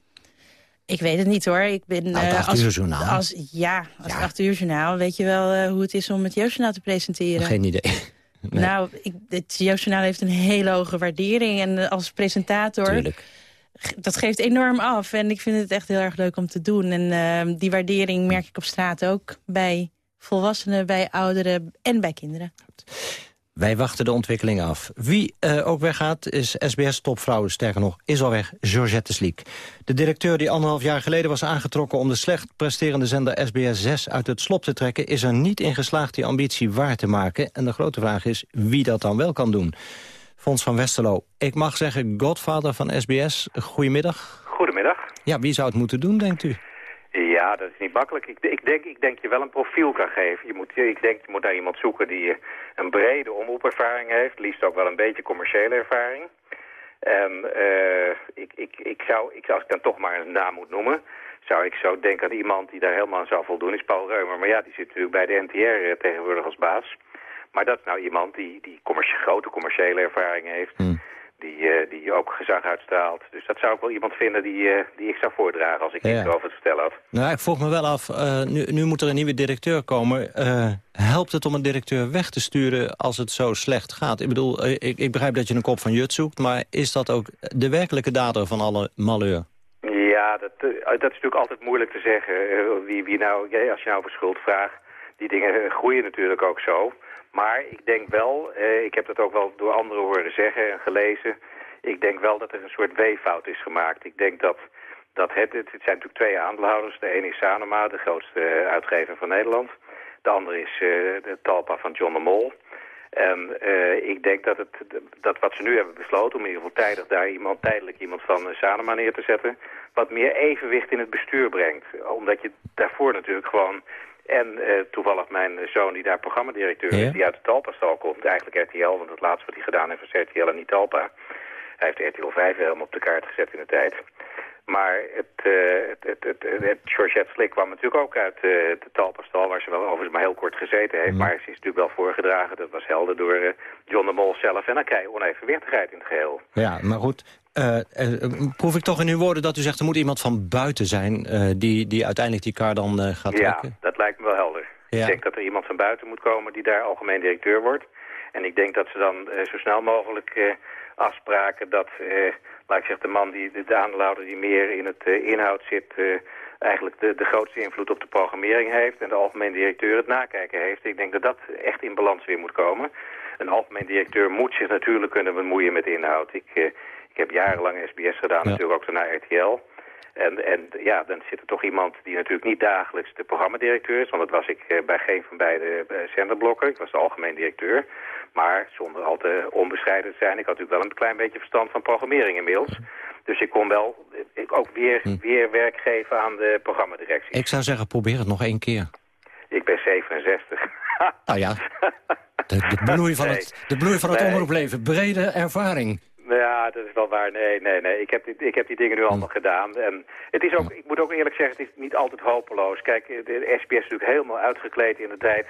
Ik weet het niet hoor. Ik ben, nou, het uur journaal. Als, ja, als ja. acht uur journaal. Weet je wel uh, hoe het is om het jeugdjournaal te presenteren? Geen idee. Nee. Nou, ik, het jeugdjournaal heeft een hele hoge waardering. En als presentator... Tuurlijk. Dat geeft enorm af. En ik vind het echt heel erg leuk om te doen. En uh, die waardering merk ik op straat ook bij volwassenen, bij ouderen en bij kinderen. Wij wachten de ontwikkeling af. Wie uh, ook weggaat is SBS-topvrouw, sterker nog, is al weg, Georgette Sliek. De directeur die anderhalf jaar geleden was aangetrokken... om de slecht presterende zender SBS 6 uit het slop te trekken... is er niet in geslaagd die ambitie waar te maken. En de grote vraag is wie dat dan wel kan doen. Fons van Westerlo, ik mag zeggen godvader van SBS. Goedemiddag. Goedemiddag. Ja, wie zou het moeten doen, denkt u? Ja, dat is niet makkelijk. Ik, ik, denk, ik denk je wel een profiel kan geven. Je moet, ik denk je moet daar iemand zoeken die een brede omroepervaring heeft. Liefst ook wel een beetje commerciële ervaring. En uh, ik, ik, ik zou, ik, als ik dan toch maar een naam moet noemen... zou ik zo denken aan iemand die daar helemaal aan zou voldoen, is Paul Reumer. Maar ja, die zit natuurlijk bij de NTR tegenwoordig als baas. Maar dat is nou iemand die, die commercie, grote commerciële ervaring heeft... Hmm die, uh, die ook gezag uitstraalt. Dus dat zou ik wel iemand vinden die, uh, die ik zou voordragen als ik ja. iets over te vertellen had. Nou, ik vroeg me wel af, uh, nu, nu moet er een nieuwe directeur komen. helpt het om een directeur weg te sturen als het zo slecht gaat? Ik bedoel, ik, ik begrijp dat je een kop van jut zoekt... maar is dat ook de werkelijke dader van alle malheur? Ja, dat, dat is natuurlijk altijd moeilijk te zeggen. wie, wie nou, als je nou voor schuld vraagt, die dingen groeien natuurlijk ook zo... Maar ik denk wel, eh, ik heb dat ook wel door anderen horen zeggen en gelezen... ik denk wel dat er een soort weeffout is gemaakt. Ik denk dat, dat het, het, zijn natuurlijk twee aandeelhouders. De ene is Sanoma, de grootste uitgever van Nederland. De andere is uh, de Talpa van John de Mol. En ik denk dat, het, dat wat ze nu hebben besloten... om in ieder geval tijdig daar iemand, tijdelijk iemand van uh, neer te zetten... wat meer evenwicht in het bestuur brengt. Omdat je daarvoor natuurlijk gewoon... En uh, toevallig mijn zoon die daar programmadirecteur is... die uit de Talpa-stal komt, eigenlijk RTL... want het laatste wat hij gedaan heeft was RTL en niet Talpa. Hij heeft RTL 5 helemaal op de kaart gezet in de tijd... Maar het, uh, het, het, het, het, Georgette Slik kwam natuurlijk ook uit uh, de Talpastal, waar ze wel overigens maar heel kort gezeten heeft. Maar ze is natuurlijk wel voorgedragen, dat was helder door uh, John de Mol zelf. En dan krijg je onevenwichtigheid in het geheel. Ja, maar goed, proef ik toch in uw woorden dat u zegt er moet iemand van buiten zijn die, die uiteindelijk die kar dan gaat trekken? Ja, dat lijkt me wel helder. Ja. Ik denk dat er iemand van buiten moet komen die daar algemeen directeur wordt. En ik denk dat ze dan zo snel mogelijk afspraken dat laat ik zeggen, de man, die, de aandeelhouder die meer in het inhoud zit... Eigenlijk de, de grootste invloed op de programmering heeft... en de algemeen directeur het nakijken heeft. Ik denk dat dat echt in balans weer moet komen. Een algemeen directeur moet zich natuurlijk kunnen bemoeien met inhoud. Ik, ik heb jarenlang SBS gedaan, ja. natuurlijk ook naar RTL... En, en ja, dan zit er toch iemand die natuurlijk niet dagelijks de programmadirecteur is. Want dat was ik bij geen van beide zenderblokken. Ik was de algemeen directeur. Maar zonder al te onbescheiden te zijn, ik had natuurlijk wel een klein beetje verstand van programmering inmiddels. Dus ik kon wel ik ook weer, hm. weer werk geven aan de programmadirectie. Ik zou zeggen, probeer het nog één keer. Ik ben 67. ah ja, de, de bloei van nee. het, de bloei van het nee. omroepleven, brede ervaring. Ja, dat is wel waar. Nee, nee, nee. Ik heb, die, ik heb die dingen nu allemaal gedaan. En het is ook, ik moet ook eerlijk zeggen, het is niet altijd hopeloos. Kijk, de SBS is natuurlijk helemaal uitgekleed in de tijd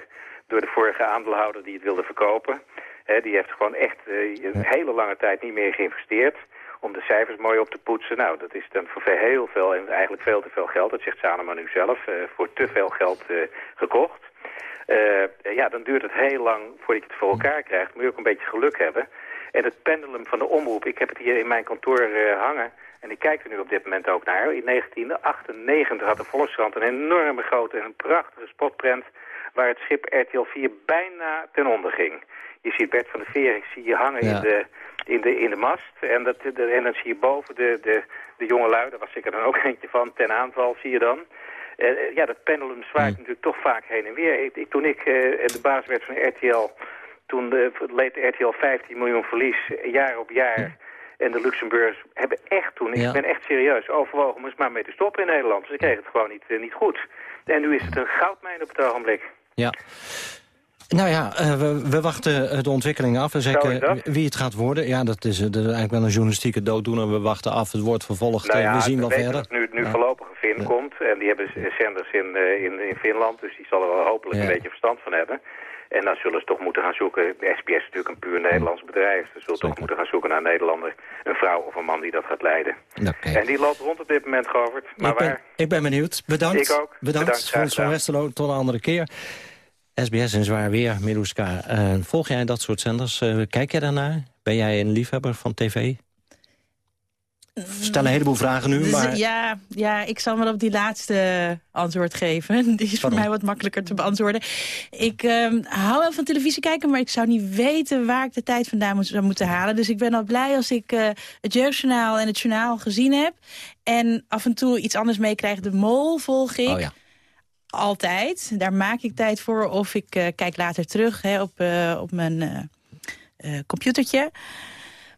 door de vorige aandeelhouder die het wilde verkopen. He, die heeft gewoon echt uh, een hele lange tijd niet meer geïnvesteerd om de cijfers mooi op te poetsen. Nou, dat is dan voor heel veel en eigenlijk veel te veel geld. Dat zegt Sanema nu zelf, uh, voor te veel geld uh, gekocht. ja, dan duurt het heel lang voordat je het voor elkaar krijgt. Moet je ook een beetje geluk hebben. En het pendulum van de omroep, ik heb het hier in mijn kantoor hangen... En ik kijk er nu op dit moment ook naar. In 1998 had de Volkskrant een enorme grote en een prachtige spotprent waar het schip RTL 4 bijna ten onder ging. Je ziet Bert van der Veer, ik zie je hangen ja. in, de, in, de, in de mast. En, dat, de, en dan zie je boven de, de, de jonge lui, daar was ik er dan ook eentje van, ten aanval zie je dan. Uh, ja, dat pendulum zwaait mm. natuurlijk toch vaak heen en weer. Ik, ik, toen ik uh, de baas werd van RTL, toen leed RTL 15 miljoen verlies, jaar op jaar... En de Luxemburgers hebben echt toen, ja. ik ben echt serieus, overwogen om eens maar mee te stoppen in Nederland. Ze kregen het gewoon niet, uh, niet goed. En nu is het een goudmijn op het ogenblik. Ja. Nou ja, uh, we, we, wachten de ontwikkeling af. En zeker wie het gaat worden. Ja, dat is, dat is, eigenlijk wel een journalistieke dooddoener. We wachten af, het wordt vervolgd. Nou ja, we zien wel verder. Dat nu, nu ja. voorlopig een Fin komt. En die hebben zenders in, in, in Finland. Dus die zal er wel hopelijk een beetje verstand van hebben. En dan zullen ze toch moeten gaan zoeken. SBS is natuurlijk een puur Nederlands bedrijf. Ze zullen toch moeten gaan zoeken naar een Nederlander. Een vrouw of een man die dat gaat leiden. Okay. En die loopt rond op dit moment, Govert. Maar ik ben, waar? Ik ben benieuwd. Bedankt. Ik ook. Bedankt, Frans van Westerlo. Tot een andere keer. SBS in zwaar weer, Miluska. Uh, volg jij dat soort zenders? Uh, kijk jij daarnaar? Ben jij een liefhebber van tv? Stel een heleboel vragen nu, dus, maar... Ja, ja, ik zal maar op die laatste antwoord geven. Die is voor mij wat makkelijker te beantwoorden. Ik um, hou wel van televisie kijken, maar ik zou niet weten waar ik de tijd vandaan moet, zou moeten halen. Dus ik ben al blij als ik uh, het Jeugdjournaal en het Journaal gezien heb. En af en toe iets anders meekrijg. De Mol volg ik. Oh ja. Altijd. Daar maak ik tijd voor. Of ik uh, kijk later terug hè, op, uh, op mijn computertje.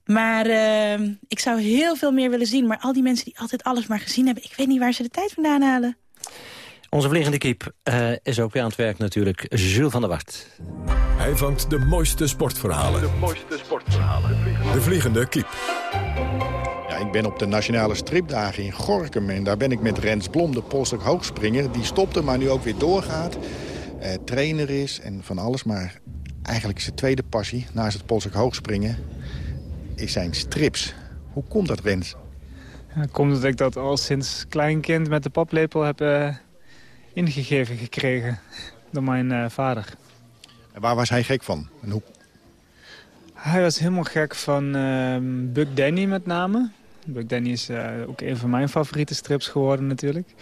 Maar uh, ik zou heel veel meer willen zien. Maar al die mensen die altijd alles maar gezien hebben... ik weet niet waar ze de tijd vandaan halen. Onze vliegende kiep uh, is ook weer aan het werk natuurlijk. Jules van der Wart. Hij vangt de mooiste sportverhalen. De mooiste sportverhalen. De vliegende kiep. Ja, ik ben op de Nationale Stripdagen in Gorkum. En daar ben ik met Rens Blom, de polstok hoogspringer. Die stopte, maar nu ook weer doorgaat. Uh, trainer is en van alles. Maar eigenlijk is zijn tweede passie, naast het polstok hoogspringen zijn strips. Hoe komt dat, Rens? Ja, komt dat ik dat al sinds klein kind met de paplepel heb uh, ingegeven gekregen door mijn uh, vader. En waar was hij gek van? En hoe... Hij was helemaal gek van uh, Buck Danny met name. Buck Danny is uh, ook een van mijn favoriete strips geworden natuurlijk.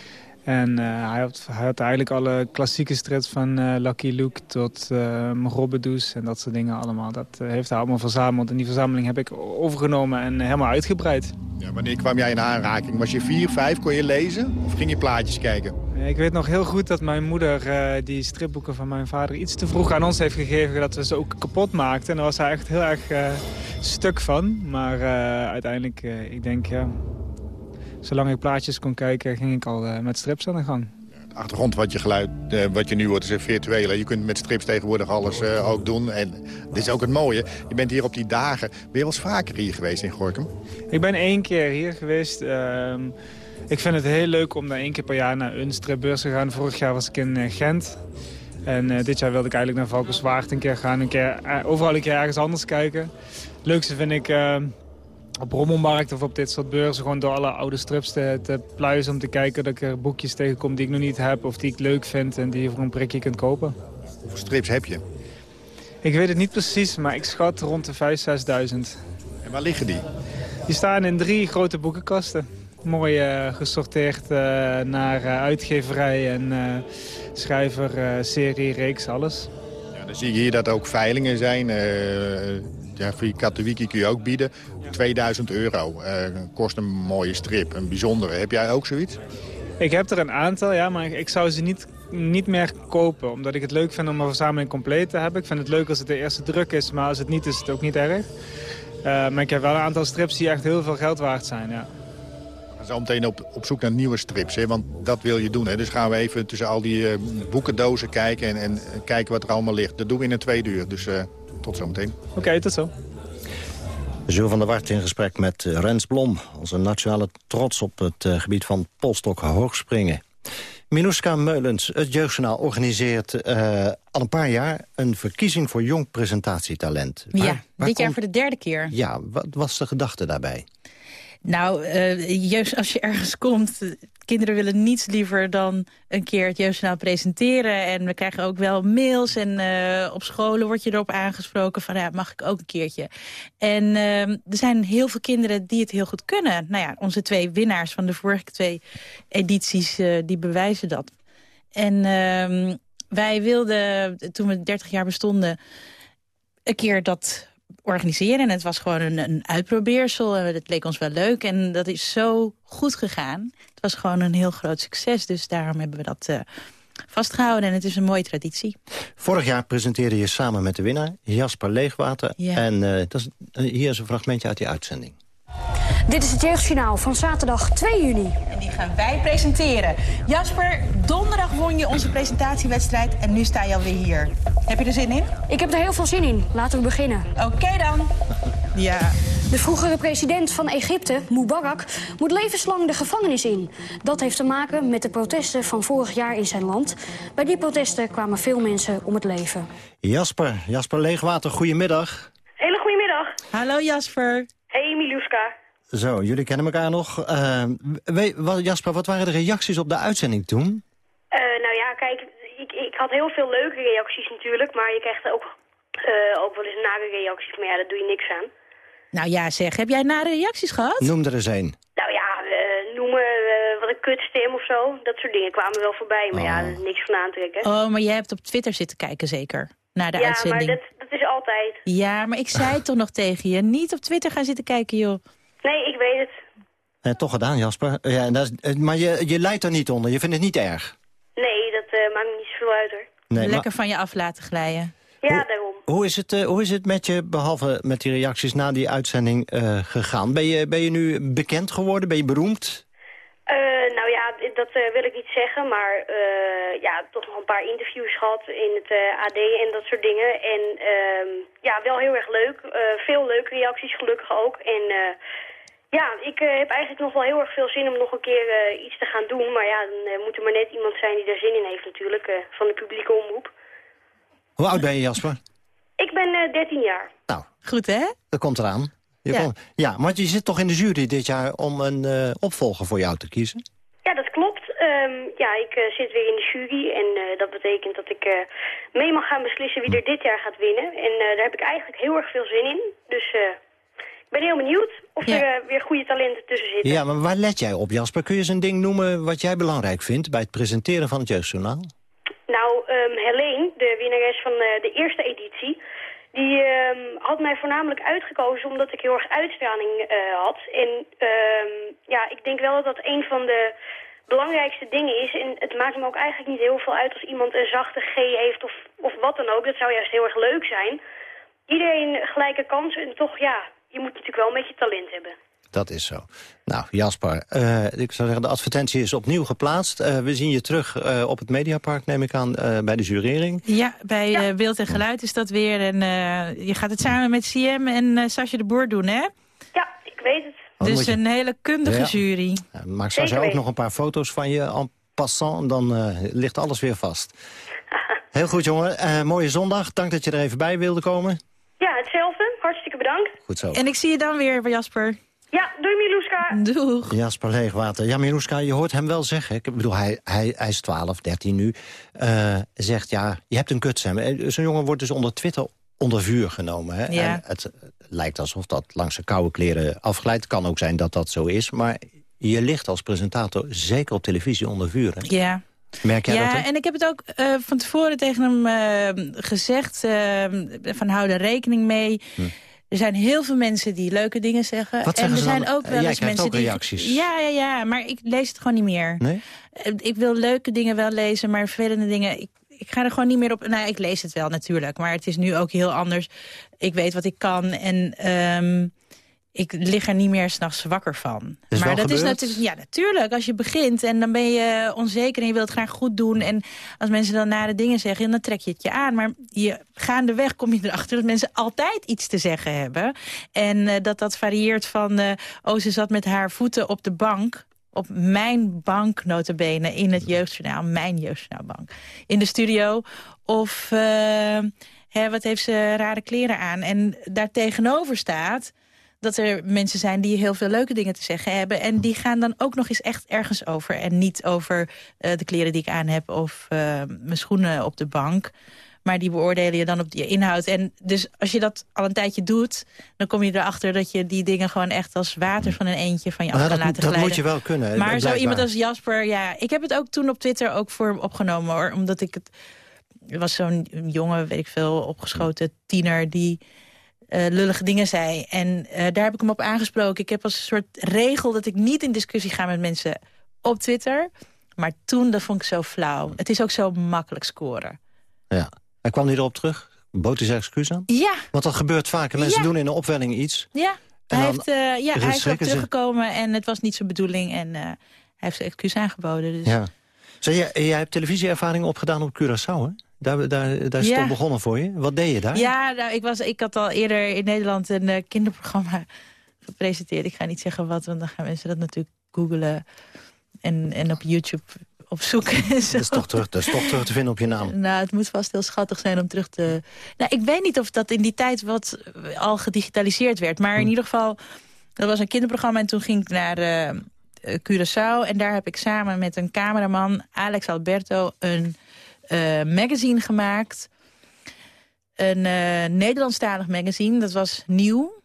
En uh, hij, had, hij, had, eigenlijk alle klassieke strips van uh, Lucky Luke tot uh, Robbedoes en dat soort dingen allemaal. Dat heeft hij allemaal verzameld. En die verzameling heb ik overgenomen en helemaal uitgebreid. Ja, wanneer kwam jij in aanraking? Was je vier, vijf, kon je lezen? Of ging je plaatjes kijken? Ik weet nog heel goed dat mijn moeder die stripboeken van mijn vader iets te vroeg aan ons heeft gegeven. Dat we ze ook kapot maakten. En daar was hij echt heel erg stuk van. Maar uiteindelijk, ik denk, ja, zolang ik plaatjes kon kijken, ging ik al met strips aan de gang. De achtergrond wat je, geluid, wat je nu hoort is virtueel. Je kunt met strips tegenwoordig alles ook doen. En dit is ook het mooie. Je bent hier op die dagen. Ben je wel eens vaker hier geweest in Gorkum? Ik ben één keer hier geweest. Ehm, ik vind het heel leuk om daar één keer per jaar naar een stripbeurs te gaan. Vorig jaar was ik in eh, Gent. En uh, dit jaar wilde ik eigenlijk naar Valkenswaard een keer gaan. Een keer, uh, overal een keer ergens anders kijken. Het leukste vind ik uh, op Rommelmarkt of op dit soort beurzen... gewoon door alle oude strips te, te pluizen om te kijken... dat ik er boekjes tegenkom die ik nog niet heb of die ik leuk vind... en die je voor een prikje kunt kopen. Hoeveel strips heb je? Ik weet het niet precies, maar ik schat rond de 5.000, 6.000. En waar liggen die? Die staan in drie grote boekenkasten mooi uh, gesorteerd uh, naar uh, uitgeverij en schrijver, serie, reeks, alles. Ja, dan zie je hier dat ook veilingen zijn. Ja, via Katowiki kun je ook bieden. 2000 euro. kost een mooie strip, een bijzondere. Heb jij ook zoiets? Ik heb er een aantal, ja, maar ik zou ze niet, niet meer kopen. Omdat ik het leuk vind om een verzameling compleet te hebben. Ik vind het leuk als het de eerste druk is, maar als het niet is, is het ook niet erg. maar ik heb wel een aantal strips die echt heel veel geld waard zijn, ja zo meteen op, op zoek naar nieuwe strips, hè? want dat wil je doen. Hè? Dus gaan we even tussen al die uh, boekendozen kijken en, en, kijken wat er allemaal ligt. Dat doen we in een tweede uur, dus uh, tot zometeen. Oké, okay, tot zo. Jules van der Wart in gesprek met eh, Rens Blom... onze nationale trots op het uh, gebied van polstok hoogspringen. Minuska Meulens, het Jeugdjournaal, organiseert uh, al een paar jaar... een verkiezing voor jong presentatietalent. Waar, ja, waar dit jaar voor de derde keer. Ja, wat was de gedachte daarbij? Nou, uh, juist als je ergens komt... kinderen willen niets liever dan een keer het jeugdjournaal presenteren. En we krijgen ook wel mails en uh, op scholen wordt je erop aangesproken... van ja, mag ik ook een keertje. En uh, er zijn heel veel kinderen die het heel goed kunnen. Nou ja, onze twee winnaars van de vorige twee edities, die bewijzen dat. En ehm, wij wilden, toen we 30 jaar bestonden... een keer dat organiseren. En het was gewoon een, een uitprobeersel. En het leek ons wel leuk. En dat is zo goed gegaan. Het was gewoon een heel groot succes. Dus daarom hebben we dat uh, vastgehouden. En het is een mooie traditie. Vorig jaar presenteerde je samen met de winnaar, Jasper Leegwater. Ja. En uh, dat is, hier is een fragmentje uit die uitzending. Dit is het jeugdjournaal van zaterdag 2 juni. En die gaan wij presenteren. Jasper, donderdag won je onze presentatiewedstrijd en nu sta je alweer hier. Heb je er zin in? Ik heb er heel veel zin in. Laten we beginnen. Oké dan. Ja. De vroegere president van Egypte, Mubarak, moet levenslang de gevangenis in. Dat heeft te maken met de protesten van vorig jaar in zijn land. Bij die protesten kwamen veel mensen om het leven. Jasper, Jasper Leegwater, goedemiddag. Hele goedemiddag. Hallo Jasper. Hey Miluska. Zo, jullie kennen elkaar nog. Uh, wat, Jasper, wat waren de reacties op de uitzending toen? Uh, nou ja, kijk, ik, ik had heel veel leuke reacties natuurlijk, maar je krijgt ook, uh, ook wel eens nare reacties, maar ja, daar doe je niks aan. Nou ja, zeg, heb jij nare reacties gehad? Noem er eens een. Nou ja, noemen wat een kutstem of zo. Dat soort dingen kwamen wel voorbij, maar oh. ja, is niks van aantrekken. Oh, maar jij hebt op Twitter zitten kijken zeker? Naar de ja, uitzending. Ja, maar dat, dat is altijd. Ja, maar ik zei toch nog tegen je, niet op Twitter gaan zitten kijken, joh. Nee, ik weet het. Eh, toch gedaan, Jasper. Ja, dat is, eh, maar je, je leidt er niet onder. Je vindt het niet erg? Nee, dat uh, maakt me niet zoveel uit, hoor. Nee, Lekker van je af laten glijden. Ja, hoe, daarom. Hoe is, het, uh, hoe is het met je, behalve met die reacties na die uitzending, uh, gegaan? Ben je, ben je nu bekend geworden? Ben je beroemd? Dat wil ik niet zeggen, maar ja, toch nog een paar interviews gehad in het AD en dat soort dingen. En ehm, ja, wel heel erg leuk. veel leuke reacties, gelukkig ook. En ja, ik uh, heb eigenlijk nog wel heel erg veel zin om nog een keer uh, iets te gaan doen. Maar ja, dan uh, moet er maar net iemand zijn die daar zin in heeft natuurlijk, van de publieke omroep. Hoe oud ben je, Jasper? Ik ben 13 jaar. Nou, goed hè? Dat komt eraan. Je ja. Kon, ja, maar je zit toch in de jury dit jaar om een opvolger voor jou te kiezen? Ja, dat klopt. Um, ja, ik zit weer in de jury en dat betekent dat ik mee mag gaan beslissen wie er dit jaar gaat winnen. En daar heb ik eigenlijk heel erg veel zin in. Dus ben heel benieuwd of er uh, weer goede talenten tussen zitten. Ja, maar waar let jij op, Jasper? Kun je eens een ding noemen wat jij belangrijk vindt... bij het presenteren van het Jeugdjournaal? Nou, um, Helene, de winnares van uh, de eerste editie... die um, had mij voornamelijk uitgekozen omdat ik heel erg uitstraling uh, had. En um, ja, ik denk wel dat dat een van de belangrijkste dingen is. En het maakt me ook eigenlijk niet heel veel uit als iemand een zachte G heeft of, of wat dan ook. Dat zou juist heel erg leuk zijn. Iedereen gelijke kansen en toch, ja, je moet natuurlijk wel een beetje talent hebben. Dat is zo. Nou, Jasper, eh, ik zou zeggen, de advertentie is opnieuw geplaatst. Eh, we zien je terug eh, op het Mediapark, neem ik aan, bij de jurering. Ja, bij eh, Beeld en Geluid is dat weer. En eh, je gaat het samen met CM en eh Sasje de Boer doen, hè? Ja, ik weet het. Oh, dus je- een hele kundige Ja. jury. Maak Zeker ook nog een paar foto's van je en passant. Dan eh, ligt alles weer vast. Heel goed, jongen. Eh, mooie zondag. Dank dat je er even bij wilde komen. Ja, hetzelfde. Hartstikke bedankt. Goed zo. En ik zie je dan weer, Jasper. Ja, doei Miluska. Doeg. Jasper Leegwater. Ja, Mirouska, je hoort hem wel zeggen. Ik bedoel, hij, hij, hij is 12, 13 nu. eh, zegt, ja, je hebt een kutsem. Eh, Zo'n jongen wordt dus onder Twitter onder vuur genomen. Hè? Ja. En het lijkt alsof dat langs zijn koude kleren afglijdt. kan ook zijn dat dat zo is. Maar je ligt als presentator zeker op televisie onder vuur. Hè? Ja. Merk jij dat Ja, ook? en ik heb het ook eh, van tevoren tegen hem eh, gezegd. van hou er rekening mee. Er zijn heel veel mensen die leuke dingen zeggen. Wat en zeggen er zijn dan? ook wel eens mensen ook die... reacties. Ja, ja, ja, maar ik lees het gewoon niet meer. Nee? Eh, Ik wil leuke dingen wel lezen, maar vervelende dingen... Ik, ik ga er gewoon niet meer op... Nou, ik lees het wel natuurlijk, maar het is nu ook heel anders. Ik weet wat ik kan en ehm, ik lig er niet meer s'nachts wakker van. Is maar dat is natuurlijk... Ja, natuurlijk. Als je begint en dan ben je onzeker en je wilt het graag goed doen... en als mensen dan nare dingen zeggen, dan trek je het je aan. Maar je, gaandeweg kom je erachter dat mensen altijd iets te zeggen hebben. En eh, dat dat varieert van... eh, oh, ze zat met haar voeten op de bank op mijn bank, notabene, in het jeugdjournaal. Mijn jeugdjournaalbank. In de studio. Of, eh, hè, wat heeft ze rare kleren aan? En daar tegenover staat dat er mensen zijn die heel veel leuke dingen te zeggen hebben. En die gaan dan ook nog eens echt ergens over. En niet over eh, de kleren die ik aan heb of eh, mijn schoenen op de bank. Maar die beoordelen je dan op die inhoud. En dus als je dat al een tijdje doet... dan kom je erachter dat je die dingen gewoon echt als water van een eentje van je af kan dat, laten dat glijden. moet je wel kunnen. Maar blijkbaar. zo iemand als Jasper, ja, ik heb het ook toen op Twitter ook voor hem opgenomen hoor. Omdat ik het. Er was zo'n jonge, weet ik veel, opgeschoten tiener die eh, lullige dingen zei. En eh, daar heb ik hem op aangesproken. Ik heb als een soort regel dat ik niet in discussie ga met mensen op Twitter. Maar toen, dat vond ik zo flauw. Het is ook zo makkelijk scoren. Ja. En kwam hij erop terug? Bood hij zijn excuus aan? Ja, Want dat gebeurt vaker. Mensen Ja. doen in een opwelling iets. ja. En hij, dan heeft, eh, ja hij is teruggekomen en het was niet zijn bedoeling. En hij heeft zijn excuus aangeboden. Dus. Ja. Zeg, jij, jij hebt televisieervaring opgedaan op Curaçao, hè? Daar, daar, daar is Ja. begonnen voor je. Wat deed je daar? Ja, nou, ik, was, ik had al eerder in Nederland een eh, kinderprogramma gepresenteerd. Ik ga niet zeggen wat, want dan gaan mensen dat natuurlijk googlen en, en op YouTube opzoeken. en zo. Dat is, toch terug, dat is toch terug te vinden op je naam. Nou, het moet vast heel schattig zijn om terug te... Nou, ik weet niet of dat in die tijd wat eh, al gedigitaliseerd werd. Maar Hm. in ieder geval, dat was een kinderprogramma... en toen ging ik naar eh, Curaçao. En daar heb ik samen met een cameraman, Alex Alberto... een magazine gemaakt. Een eh, Nederlandstalig magazine, dat was nieuw.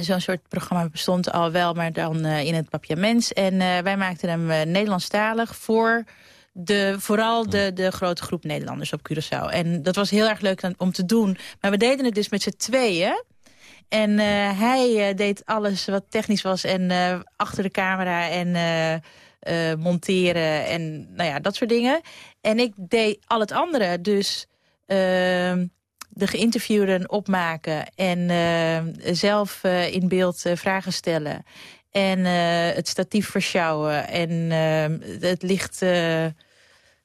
Zo'n soort programma bestond al wel, maar dan eh, in het papiaments. En eh, wij maakten hem eh, Nederlandstalig voor de, vooral de, de grote groep Nederlanders op Curaçao. En dat was heel erg leuk om te doen. Maar we deden het dus met z'n tweeën. En eh, hij eh, deed alles wat technisch was en eh, achter de camera en eh, monteren en nou ja, dat soort dingen. En ik deed al het andere, dus ehm, de geïnterviewden opmaken en eh, zelf eh, in beeld vragen stellen. En het statief versjouwen en het licht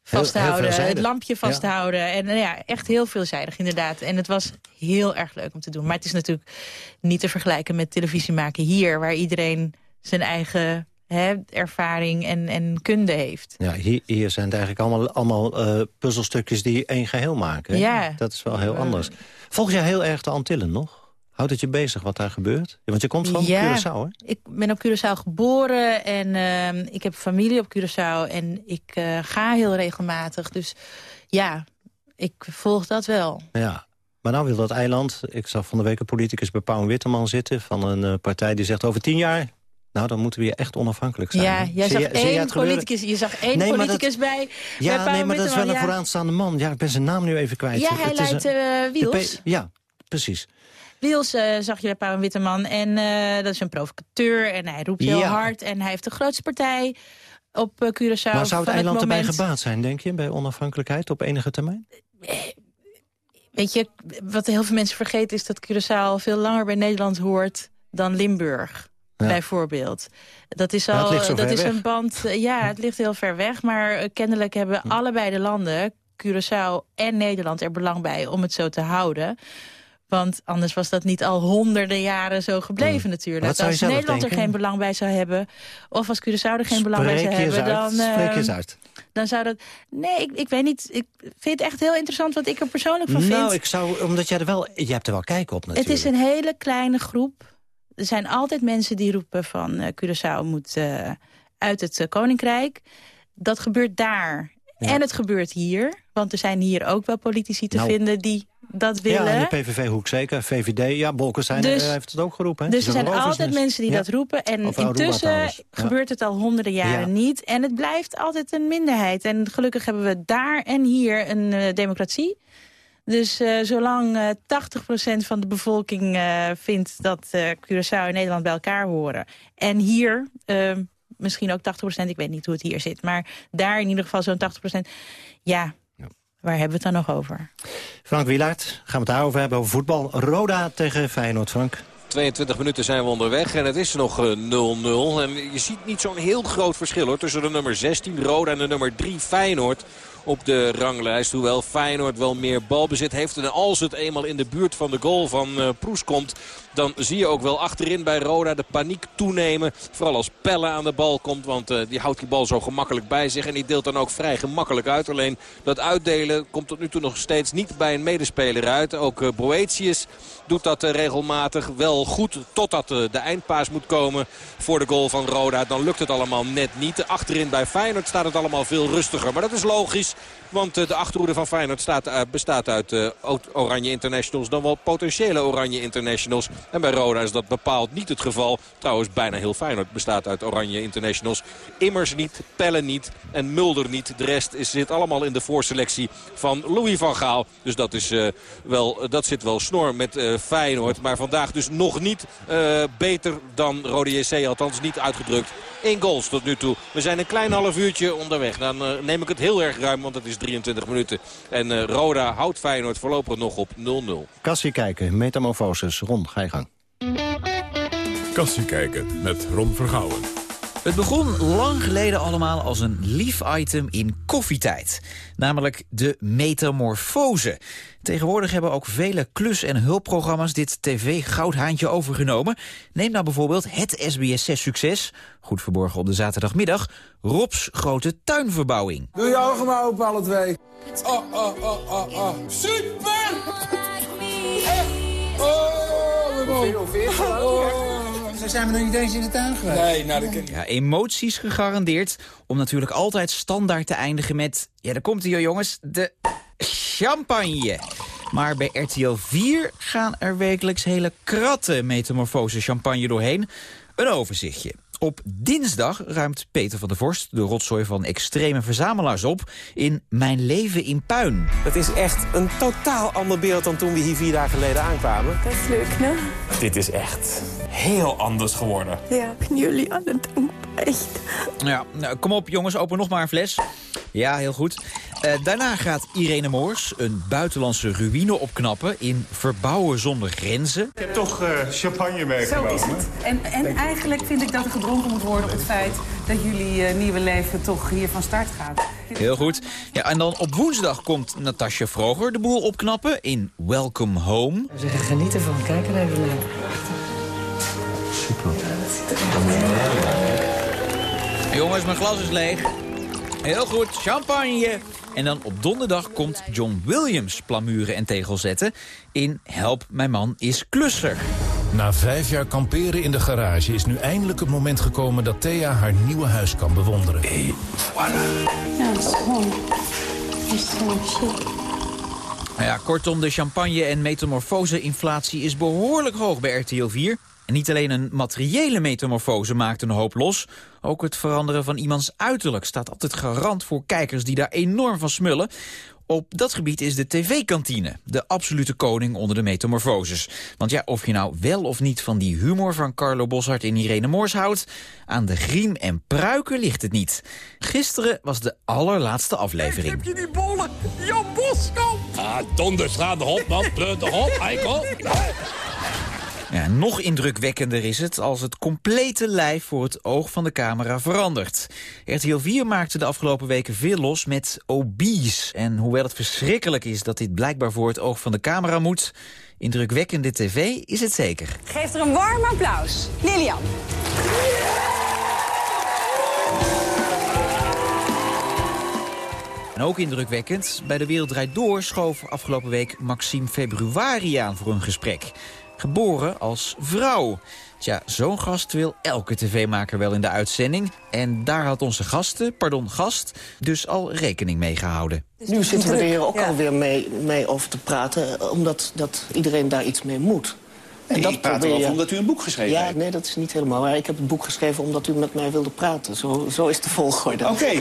vasthouden, het lampje vasthouden. En eh, ja, echt heel veelzijdig inderdaad. En het was heel erg leuk om te doen. Maar het is natuurlijk niet te vergelijken met televisie maken hier... waar iedereen zijn eigen hè, ervaring en, en kunde heeft. Ja, hier, hier zijn het eigenlijk allemaal, allemaal eh, puzzelstukjes die één geheel maken. Ja. Dat is wel heel anders. Volg jij heel erg de Antillen nog? Houdt het je bezig wat daar gebeurt? Want je komt van Ja. Curaçao, hè? Ik ben op Curaçao geboren en ehm, ik heb familie op Curaçao. En ik eh, ga heel regelmatig. Dus ja, ik volg dat wel. Ja. Maar nou wil dat eiland... Ik zag van de week een politicus bij Pauw Witteman zitten... van een eh, partij die zegt over tien jaar... Nou, dan moeten we hier echt onafhankelijk zijn. Ja, jij zag jij één politicus, je zag één Nee, politicus bij, bij Ja, nee, maar dat is wel een ja. vooraanstaande man. Ja, ik ben zijn naam nu even kwijt. Ja, hij leidt een- de Wiels. Ja, precies. Wiels eh, zag je bij Pauw en Witteman. En eh, dat is een provocateur. En hij roept heel Ja. hard. En hij heeft de grootste partij op uh, Curaçao. Maar zou het eiland moment... erbij gebaat zijn, denk je, bij onafhankelijkheid op enige termijn? Weet je, wat heel veel mensen vergeten is dat Curaçao veel langer bij Nederland hoort dan Limburg. Ja. Bijvoorbeeld. Dat is al dat is weg. een band. Ja, het ligt heel ver weg. Maar kennelijk hebben hm. allebei de landen, Curaçao en Nederland, er belang bij om het zo te houden. Want anders was dat niet al honderden jaren zo gebleven Hmm. natuurlijk. Als Nederland denken? er geen belang bij zou hebben... of als Curaçao er geen belang bij zou hebben... dan, Spreek je eens uh, uit. dan zou dat... Nee, ik, ik weet niet. Ik vind het echt heel interessant wat ik er persoonlijk van nou, vind. ik zou, omdat jij er wel... Je hebt er wel kijk op natuurlijk. Het is een hele kleine groep. Er zijn altijd mensen die roepen van uh, Curaçao moet uh, uit het uh, Koninkrijk. Dat gebeurt daar. Ja. En het gebeurt hier. Want er zijn hier ook wel politici te nou, vinden die dat willen. Ja, in de PVV-hoek zeker. VVD, ja, Bolkestein dus, heeft het ook geroepen. Hè? Dus er zijn altijd mensen die ja. dat roepen. En Of intussen gebeurt het al honderden jaren ja. niet. En het blijft altijd een minderheid. En gelukkig hebben we daar en hier een democratie. Dus uh, zolang uh, 80% van de bevolking uh, vindt dat uh, Curaçao en Nederland bij elkaar horen... en hier misschien ook 80%, ik weet niet hoe het hier zit... maar daar in ieder geval zo'n 80%, ja, waar hebben we het dan nog over? Frank Wielaert, gaan we het daarover hebben, over voetbal. Roda tegen Feyenoord, Frank. 22 minuten zijn we onderweg en het is nog 0-0. En je ziet niet zo'n heel groot verschil hoor, tussen de nummer 16 Roda en de nummer 3 Feyenoord op de ranglijst. Hoewel Feyenoord wel meer balbezit heeft. En als het eenmaal in de buurt van de goal van uh, Proes komt... dan zie je ook wel achterin bij Roda de paniek toenemen. Vooral als Pelle aan de bal komt. Want uh, die houdt die bal zo gemakkelijk bij zich. En die deelt dan ook vrij gemakkelijk uit. Alleen dat uitdelen komt tot nu toe nog steeds niet bij een medespeler uit. Ook uh, Boetius doet dat regelmatig wel goed. Totdat de eindpaas moet komen voor de goal van Roda. Dan lukt het allemaal net niet. Achterin bij Feyenoord staat het allemaal veel rustiger. Maar dat is logisch. Want de achterhoede van Feyenoord staat, uh, bestaat uit uh, oranje internationals. Dan wel potentiële oranje internationals. En bij Roda is dat bepaald niet het geval. Trouwens bijna heel Feyenoord bestaat uit oranje internationals. Immers niet, Pelle niet en Mulder niet. De rest is, zit allemaal in de voorselectie van Louis van Gaal. Dus dat, is, wel, dat zit wel snor met Feyenoord. Maar vandaag dus nog niet beter dan Rode JC. Althans niet uitgedrukt. Eén goals tot nu toe. We zijn een klein half uurtje onderweg. Dan neem ik het heel erg ruim, want het is 23 minuten. En uh, Roda houdt Feyenoord voorlopig nog op 0-0. Kassie kijken, metamorfoses. Ron, ga je gang. Kassie kijken met Ron Vergouwen. Het begon lang geleden allemaal als een lief item in koffietijd. Namelijk de metamorfose. Tegenwoordig hebben ook vele klus- en hulpprogramma's dit tv-goudhaantje overgenomen. Neem nou bijvoorbeeld het SBS6-succes, goed verborgen op de zaterdagmiddag, Rob's grote tuinverbouwing. Doe je ogen maar open, alle twee. Oh, oh, oh, oh, oh. Super! Oh, oh. Zo zijn we nog niet eens in de tuin geweest. Nee, nou, dat ik. Ja, emoties gegarandeerd. Om natuurlijk altijd standaard te eindigen met... Ja, daar komt hij jongens. De champagne. Maar bij RTL 4 gaan er wekelijks hele kratten metamorfose champagne doorheen. Een overzichtje. Op dinsdag ruimt Peter van der Vorst de rotzooi van extreme verzamelaars op in Mijn leven in puin. Het is echt een totaal ander beeld dan toen we hier vier dagen geleden aankwamen. Dat is leuk, ne? Dit is echt heel anders geworden. Ja, ik ben jullie aan het dankbaar, echt. Ja, nou, kom op jongens, open nog maar een fles. Ja, heel goed. Uh, daarna gaat Irene Moors een buitenlandse ruïne opknappen in Verbouwen zonder grenzen. Ik heb toch uh, champagne meegenomen. Zo is het. En, en eigenlijk vind ik dat er gedronken moet worden op het feit dat jullie uh, nieuwe leven toch hier van start gaat. Heel goed. Ja, en dan op woensdag komt Natasja Vroger de boel opknappen in Welcome Home. We zeggen genieten van. Kijk er even naar. Super. Jongens, mijn glas is leeg. Heel goed, champagne. En dan op donderdag komt John Williams plamuren en tegel zetten... in Help, mijn man is klusser. Na vijf jaar kamperen in de garage is nu eindelijk het moment gekomen... dat Thea haar nieuwe huis kan bewonderen. Hey, voilà. Ja, dat is gewoon... Nou ja, kortom, de champagne- en metamorfose-inflatie is behoorlijk hoog bij RTL 4... En niet alleen een materiële metamorfose maakt een hoop los... ook het veranderen van iemands uiterlijk staat altijd garant voor kijkers die daar enorm van smullen. Op dat gebied is de tv-kantine de absolute koning onder de metamorfoses. Want ja, of je nou wel of niet van die humor van Carlo Boshart en Irene Moors houdt... aan de griem en pruiken ligt het niet. Gisteren was de allerlaatste aflevering. Heb je die bollen? Jan Boskamp! Ah, donders, ga de hop, man. Pleut de hop, eikel. Ja, nog indrukwekkender is het als het complete lijf voor het oog van de camera verandert. RTL 4 maakte de afgelopen weken veel los met obese. En hoewel het verschrikkelijk is dat dit blijkbaar voor het oog van de camera moet... indrukwekkende tv is het zeker. Geef er een warm applaus. Lilian. En ook indrukwekkend, bij De Wereld Draait Door schoof afgelopen week Maxime Februari aan voor een gesprek. Geboren als vrouw. Tja, zo'n gast wil elke tv-maker wel in de uitzending. En daar had onze gasten, pardon, gast, dus al rekening mee gehouden. Nu zitten we er hier ook alweer mee, mee over te praten, omdat dat iedereen daar iets mee moet. En dat praat probeer erover omdat u een boek geschreven ja, heeft. nee, dat is niet helemaal waar. Ik heb het boek geschreven omdat u met mij wilde praten. Zo, zo is de volgorde. Oké.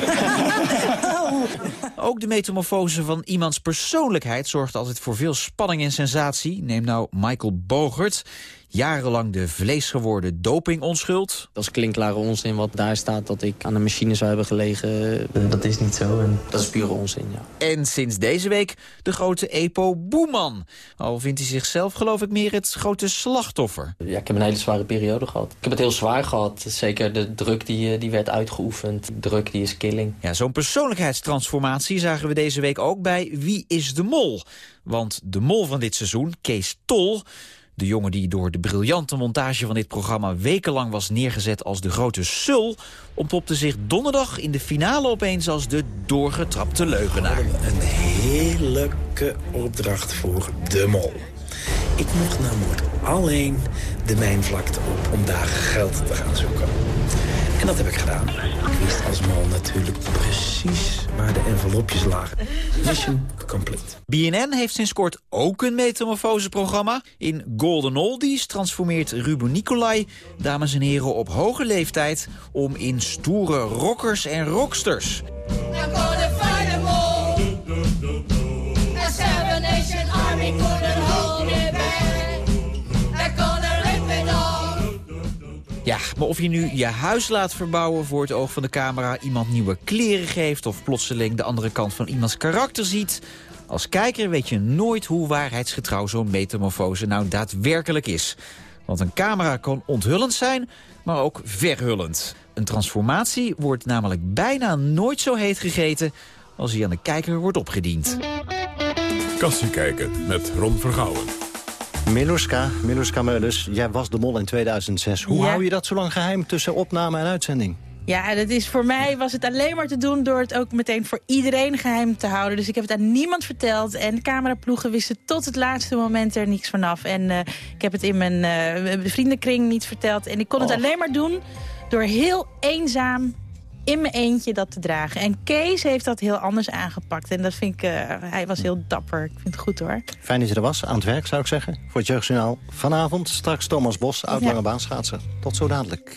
Ook de metamorfose van iemands persoonlijkheid zorgt altijd voor veel spanning en sensatie. Neem nou Michael Bogert. Jarenlang de vleesgeworden dopingonschuld. Dat is klinkklare onzin wat daar staat dat ik aan de machine zou hebben gelegen. Dat is niet zo en dat is pure onzin, ja. En sinds deze week de grote Epo Boeman. Al vindt hij zichzelf geloof ik meer het grote slachtoffer. Ja, ik heb een hele zware periode gehad. Ik heb het heel zwaar gehad. Zeker de druk die, eh, die werd uitgeoefend. Druk die is killing. Ja, zo'n persoonlijkheidstransformatie zagen we deze week ook bij Wie is de Mol? Want de mol van dit seizoen, Kees Tol... de jongen die door de briljante montage van dit programma... wekenlang was neergezet als de grote sul... ontpopte zich donderdag in de finale opeens als de doorgetrapte leugenaar. Een heerlijke opdracht voor de mol. Ik mocht namelijk alleen de mijnvlakte op om daar geld te gaan zoeken. En dat heb ik gedaan. Ik wist als mol natuurlijk precies waar de envelopjes lagen. Mission complete. BNN heeft sinds kort ook een metamorfoseprogramma. In Golden Oldies transformeert Ruben Nicolai dames en heren op hoge leeftijd... om in stoere rockers en rocksters. Ja, maar of je nu je huis laat verbouwen voor het oog van de camera... iemand nieuwe kleren geeft of plotseling de andere kant van iemands karakter ziet... als kijker weet je nooit hoe waarheidsgetrouw zo'n metamorfose nou daadwerkelijk is. Want een camera kan onthullend zijn, maar ook verhullend. Een transformatie wordt namelijk bijna nooit zo heet gegeten... als die aan de kijker wordt opgediend. Kassie kijken met Ron Vergouwen. Miluska, Miluska Meulens, jij was de mol in 2006. Hoe Ja. hou je dat zo lang geheim tussen opname en uitzending? Ja, dat is voor mij was het alleen maar te doen door het ook meteen voor iedereen geheim te houden. Dus ik heb het aan niemand verteld. En de cameraploegen wisten tot het laatste moment er niks vanaf. En eh, ik heb het in mijn eh, vriendenkring niet verteld. En ik kon het alleen maar doen door heel eenzaam in mijn eentje dat te dragen. En Kees heeft dat heel anders aangepakt. En dat vind ik, eh, hij was heel dapper. Ik vind het goed hoor. Fijn dat je er was, aan het werk zou ik zeggen. Voor het Jeugdjournaal vanavond. Straks Thomas Bos, oud Ja. Tot zo dadelijk.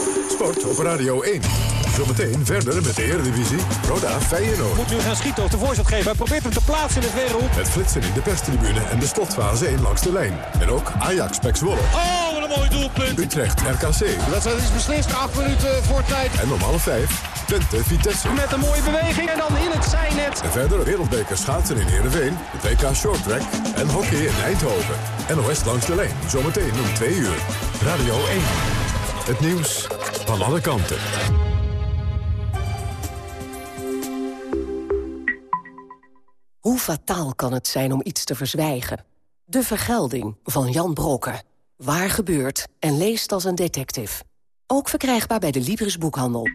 Sport op Radio 1. Zometeen verder met de Eredivisie. Roda Feyenoord. Moet nu gaan schieten of de voorzet geven. Hij probeert hem te plaatsen in het weerhoek. Met flitsen in de perstribune en de slotfase 1 langs de lijn. En ook Ajax Pek Zwolle. Oh, wat een mooi doelpunt. Utrecht RKC. De wedstrijd is beslist. Acht minuten voor tijd. En om half vijf Twente Vitesse. Met een mooie beweging en dan in het zijnet. En verder wereldbeker schaatsen in Heerenveen. Het WK Shorttrack. En hockey in Eindhoven. NOS langs de lijn. Zometeen om 2 uur. Radio 1. Het nieuws van alle kanten. Hoe fataal kan het zijn om iets te verzwijgen? De Vergelding van Jan Brokken. Waar gebeurt en leest als een detective. Ook verkrijgbaar bij de Libris Boekhandel.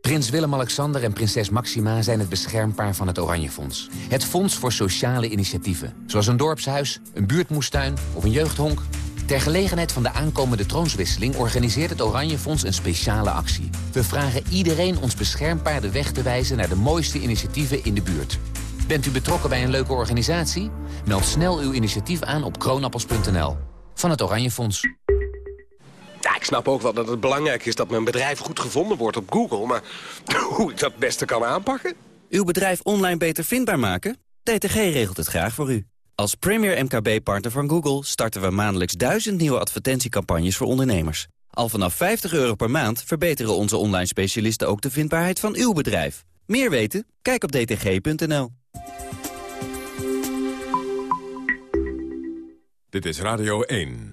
Prins Willem-Alexander en prinses Maxima zijn het beschermpaar van het Oranje Fonds. Het fonds voor sociale initiatieven. Zoals een dorpshuis, een buurtmoestuin of een jeugdhonk. Ter gelegenheid van de aankomende troonswisseling organiseert het Oranje Fonds een speciale actie. We vragen iedereen ons beschermpaar de weg te wijzen naar de mooiste initiatieven in de buurt. Bent u betrokken bij een leuke organisatie? Meld snel uw initiatief aan op kroonappels.nl. Van het Oranje Fonds. Ja, ik snap ook wel dat het belangrijk is dat mijn bedrijf goed gevonden wordt op Google. Maar hoe ik dat het beste kan aanpakken? Uw bedrijf online beter vindbaar maken? DTG regelt het graag voor u. Als premier MKB-partner van Google starten we maandelijks duizend nieuwe advertentiecampagnes voor ondernemers. Al vanaf 50 euro per maand verbeteren onze online specialisten ook de vindbaarheid van uw bedrijf. Meer weten? Kijk op dtg.nl. Dit is Radio 1.